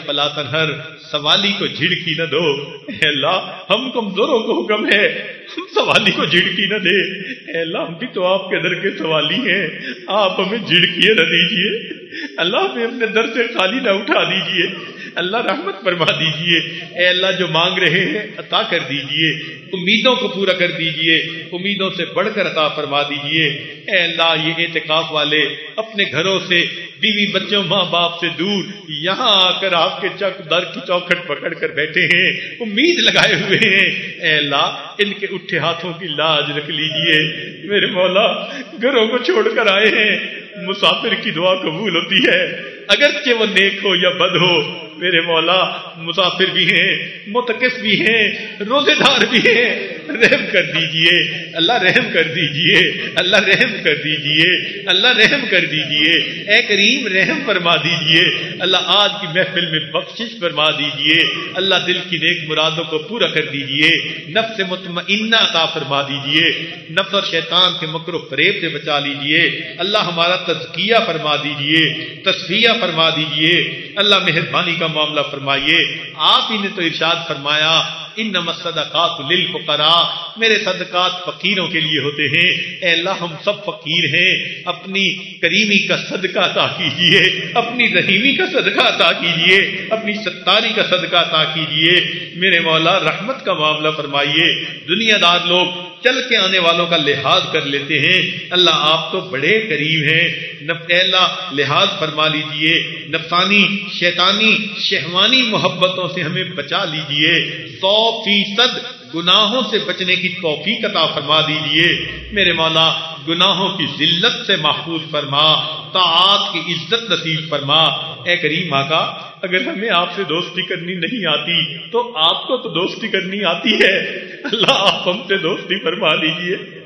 فلا تنہر سوالی کو جھڑکی نہ دو۔ اے اللہ، ہم کمزوروں کو حکم ہے۔ ہم سوالی کو جھڑکی نہ دے۔ اے اللہ، ہم بھی تو آپ کے در کے سوالی ہیں۔ آپ ہمیں جھڑکیے نہ دیجیے اللہ ہمیں اپنے در سے خالی نہ اٹھا دیجیے اللہ رحمت فرما دیجیے۔ اے اللہ جو مانگ رہے ہیں، عطا کر دیجیے۔ امیدوں کو پورا کر دیجیے۔ امیدوں سے بڑھ کر عطا فرما دیجیے۔ اے اللہ، یہ اعتکاف والے اپنے گھروں سے، بیوی بچوں ماں باپ سے دور یہاں آ کر آپ کے چک در کی چوکھٹ پکڑ کر بیٹھے ہیں۔ امید لگائے ہوئے ہیں۔ اے اللہ، ان کے اٹھے ہاتھوں کی لاج رکھ لیجیے۔ میرے مولا، گھروں کو چھوڑ کر آئے ہیں۔ مسافر کی دعا قبول ہوتی ہے۔ اگرچہ وہ نیک ہو یا بد ہو میرے مولا، مسافر بھی ہیں، متکس بھی ہیں، روزے دار بھی ہیں۔ رحم کر دیجیے۔ اللہ رحم کر دیجیے۔ اللہ رحم کر دیجیے۔ اللہ رحم کر دیجیے۔ اے کریم، رحم فرما دیجیے۔ اللہ آج کی محفل میں بخشش فرما دیجیے۔ اللہ دل کی نیک مرادوں کو پورا کر دیجیے۔ نفس مطمئنہ عطا فرما دیجیے۔ نفس اور شیطان کے مکر و فریب سے بچا لیجیے۔ اللہ ہمارا تزکیہ فرما دیجیے، تصفیہ فرما دیجیے۔ اللہ مہربانی کا معاملہ فرمائیے آپ ہی نے تو ارشاد فرمایا ان صدقات للفقراء۔ میرے صدقات فقیروں کے لیے ہوتے ہیں۔ اے اللہ، ہم سب فقیر ہیں۔ اپنی کریمی کا صدقہ عطا کیجیے اپنی رحیمی کا صدقہ عطا کیجیے اپنی ستاری کا صدقہ عطا کیجیے میرے مولا، رحمت کا معاملہ فرمائیے۔ دنیا دار لوگ چل کے آنے والوں کا لحاظ کر لیتے ہیں۔ اللہ، آپ تو بڑے قریب ہیں۔ اللہ، لحاظ فرما لیجیے۔ نفسانی، شیطانی، شہوانی محبتوں سے ہمیں بچا لیجیے۔ سو فیصد گناہوں سے بچنے کی توفیق عطا فرما دیجیے۔ میرے مولا، گناہوں کی ذلت سے محفوظ فرما، طاعات کی عزت نصیب فرما۔ اے کریم آقا، اگر ہمیں آپ سے دوستی کرنی نہیں آتی، تو آپ کو تو دوستی کرنی آتی ہے۔ اللہ، آپ ہم سے دوستی فرما دیجیے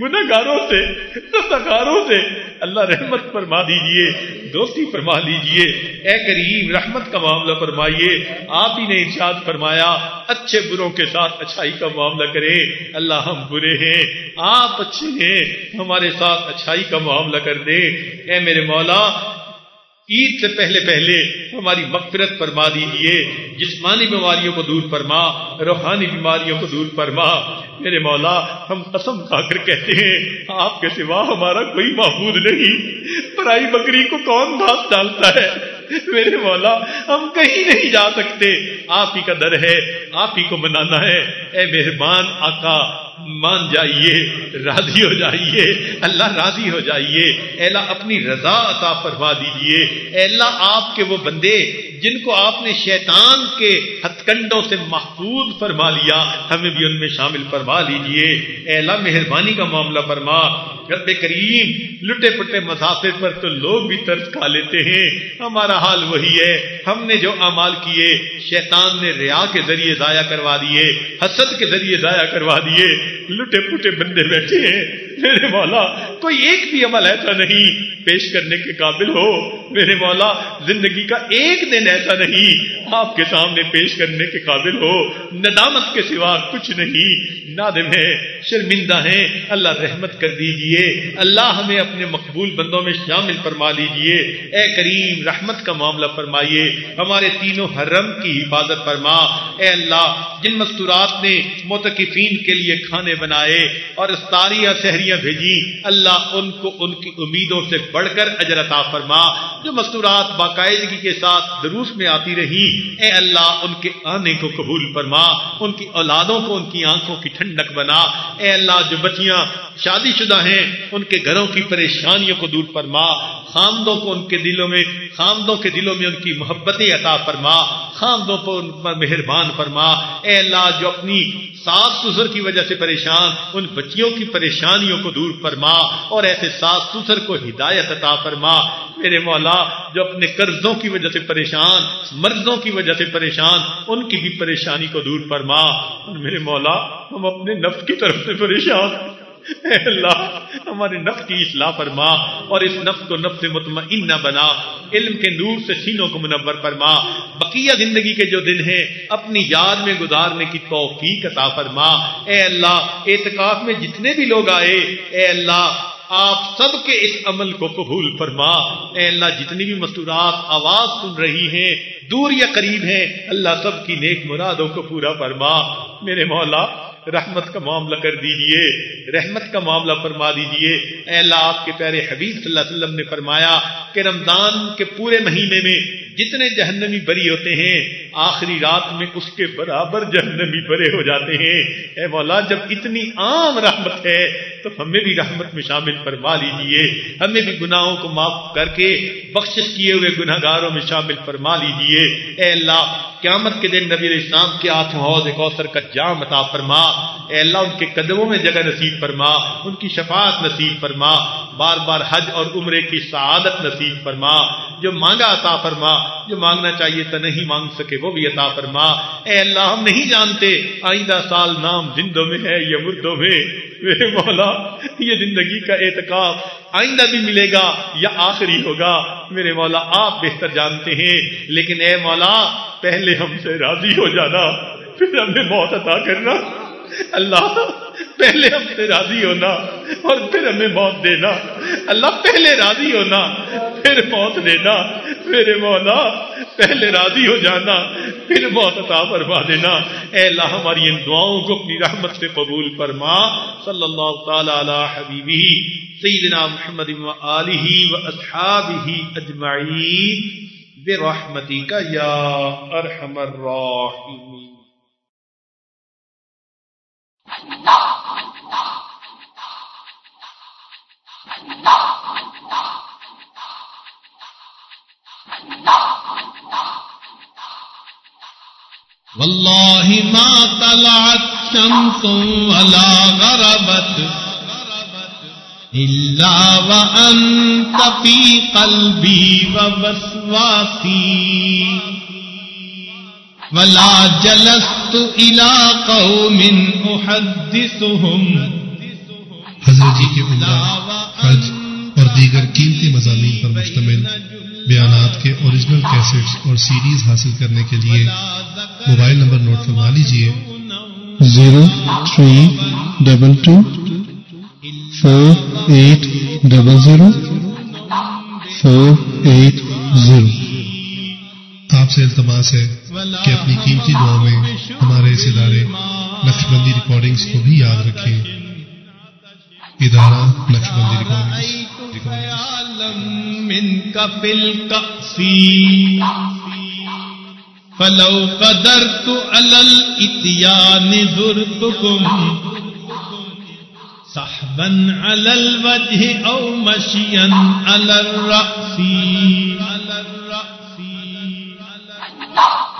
گناگاروں سے سکاروں سے۔ اللہ رحمت فرما دیجیے دوستی فرما لیجیے اے کریم، رحمت کا معاملہ فرمائیے۔ آپ ہی نے ارشاد فرمایا، اچھے بروں کے ساتھ اچھائی کا معاملہ کرے اللہ ہم برے ہیں، آپ اچھے ہیں، ہمارے ساتھ اچھائی کا معاملہ کر دے اے میرے مولا عید سے پہلے پہلے ہماری مغفرت فرما دیجیے جسمانی بیماریوں کو دور فرما، روحانی بیماریوں کو دور فرما۔ میرے مولا، ہم قسم کھا کر کہتے ہیں، آپ کے سوا ہمارا کوئی محفوظ نہیں۔ پرائی بکری کو کون بھاگ ڈالتا ہے؟ میرے مولا، ہم کہیں نہیں جا سکتے۔ آپ ہی کا در ہے، آپ ہی کو منانا ہے۔ اے مہربان آقا مان جائیے، راضی ہو جائیے، اللہ راضی ہو جائیے۔ اللہ، اپنی رضا عطا فرما دیجیے۔ اللہ، آپ کے وہ بندے جن کو آپ نے شیطان کے ہتھ کنڈوں سے محفوظ فرما لیا، ہمیں بھی ان میں شامل فرما لیجیے۔ اللہ، مہربانی کا معاملہ فرما۔ رب کریم، لٹے پٹے مسافر پر تو لوگ بھی ترس کھا لیتے ہیں۔ ہمارا حال وہی ہے۔ ہم نے جو امال کیے، شیطان نے ریا کے ذریعے ضائع کروا دیے، حسد کے ذریعے ضائع کروا دیے۔ لٹے پٹے بندے بیٹھے ہیں۔ میرے مولا، کوئی ایک بھی عمل ایسا نہیں پیش کرنے کے قابل ہو۔ میرے مولا، زندگی کا ایک دن ایسا نہیں آپ کے سامنے پیش کرنے کے قابل ہو۔ ندامت کے سوا کچھ نہیں۔ نادم ہے شرمندہ ہیں۔ اللہ رحمت کر دیجیے۔ اللہ ہمیں اپنے مقبول بندوں میں شامل فرما لیجیے۔ اے کریم، رحمت کا معاملہ فرمائیے۔ ہمارے تینوں حرم کی حفاظت فرما۔ اے اللہ، جن مستورات نے متقفین کے لیے کھانے بنائے اور استاریہ سہریاں بھیجی، اللہ ان کو ان کی امیدوں سے بڑھ کر اجر عطا فرما، جو مستورات باقاعدگی کے ساتھ دروس میں آتی رہی۔ اے اللہ، ان کے آنے کو قبول فرما، ان کی اولادوں کو ان کی آنکھوں کی ٹھنڈک بنا۔ اے اللہ، جو بچیاں شادی شدہ ہیں، ان کے گھروں کی پریشانیوں کو دور فرما۔ خامدوں کو ان کے دلوں میں خامدوں کے دلوں میں ان کی محبتیں عطا فرما۔ خامدوں کو ان پر مہربان فرما۔ اے اللہ، جو اپنی ساس سسر کی وجہ سے پریشان، ان بچیوں کی پریشانیوں کو دور فرما اور ایسے ساس سسر کو ہدایت عطا فرما۔ میرے مولا، جو اپنے قرضوں کی وجہ سے پریشان، مرضوں کی وجہ سے پریشان، ان کی بھی پریشانی کو دور فرما۔ میرے مولا، ہم اپنے نفس کی طرف سے پریشان اے اللہ ہمارے نفس کی اصلاح فرما اور اس نفس کو نفس مطمئن نہ بنا، علم کے نور سے سینوں کو منور فرما، بقیہ زندگی کے جو دن ہیں، اپنی یاد میں گزارنے کی توفیق عطا فرما۔ اے اللہ، اعتکاف میں جتنے بھی لوگ آئے، اے اللہ، آپ سب کے اس عمل کو قبول فرما۔ اے اللہ، جتنی بھی مستورات، آواز سن رہی ہیں، دور یا قریب ہیں، اللہ سب کی نیک مرادوں کو پورا فرما۔ میرے مولا رحمت کا معاملہ کر دیجیے، رحمت کا معاملہ فرما دیجیے۔ اے اللہ، آپ کے پیارے حبیب صلی اللہ علیہ وسلم نے فرمایا کہ رمضان کے پورے مہینے میں جتنے جہنمی بری ہوتے ہیں، آخری رات میں اس کے برابر جہنمی بڑے ہو جاتے ہیں۔ اے مولا، جب اتنی عام رحمت ہے، تو ہمیں بھی رحمت میں شامل فرما لیجیے ہمیں بھی گناہوں کو معاف کر کے بخشش کیے ہوئے گناہ گاروں میں شامل فرما لیجیے اے اللہ، قیامت کے دن نبی اسلام کے ہاتھوں حوض کوثر کا جام عطا فرما۔ اے اللہ، ان کے قدموں میں جگہ نصیب فرما، ان کی شفاعت نصیب فرما، بار بار حج اور عمرے کی سعادت نصیب فرما۔ جو مانگا عطا فرما، جو مانگنا چاہیے تو نہیں مانگ سکے، وہ بھی عطا فرما۔ اے اللہ، ہم نہیں جانتے آئندہ سال نام زندوں میں ہے یا مردوں میں۔ میرے مولا، یہ زندگی کا اعتکاب آئندہ بھی ملے گا یا آخری ہوگا؟ میرے مولا، آپ بہتر جانتے ہیں۔ لیکن اے مولا، پہلے ہم سے راضی ہو جانا، پھر ہمیں موت عطا کرنا۔ اللہ، پہلے ہم سے راضی ہونا اور پھر ہمیں موت دینا۔ اللہ، پہلے راضی ہونا، پھر موت دینا۔ میرے مولا، پہلے راضی ہو جانا، پھر موت عطا فرما دینا۔ اے اللہ، ہماری ان دعاؤں کو اپنی رحمت سے قبول فرما۔ صلی اللہ تعالی علی حبیبی سیدنا محمد و آلہ و اصحابہ اجمعین۔ برحمتی کا یا ارحم الراحمین۔ والله ما طلعت شمس ولا غربت إلا وأنت في قلبي ووسواسي ولا جلست الى قوم احدثهم. حضرت جی کے عمرہ حج اور دیگر قیمتی مضامین پر مشتمل بیانات کے اوریجنل کیسٹس اور سیریز حاصل کرنے کے لیے موبائل نمبر نوٹ فرما لیجیے zero three double two four eight double zero four eight zero آپ سے التماس ہے کہ اپنی قیمتی دعاؤں میں ہمارے اس ادارے نقش بندی ریکارڈنگس کو بھی یاد رکھیں۔ ادارہ نقش بندی ریکارڈنگس فلو قدرت على الاتيان زرتكم صحبا على الوجه او مشيا على الرأس على الرأس 大。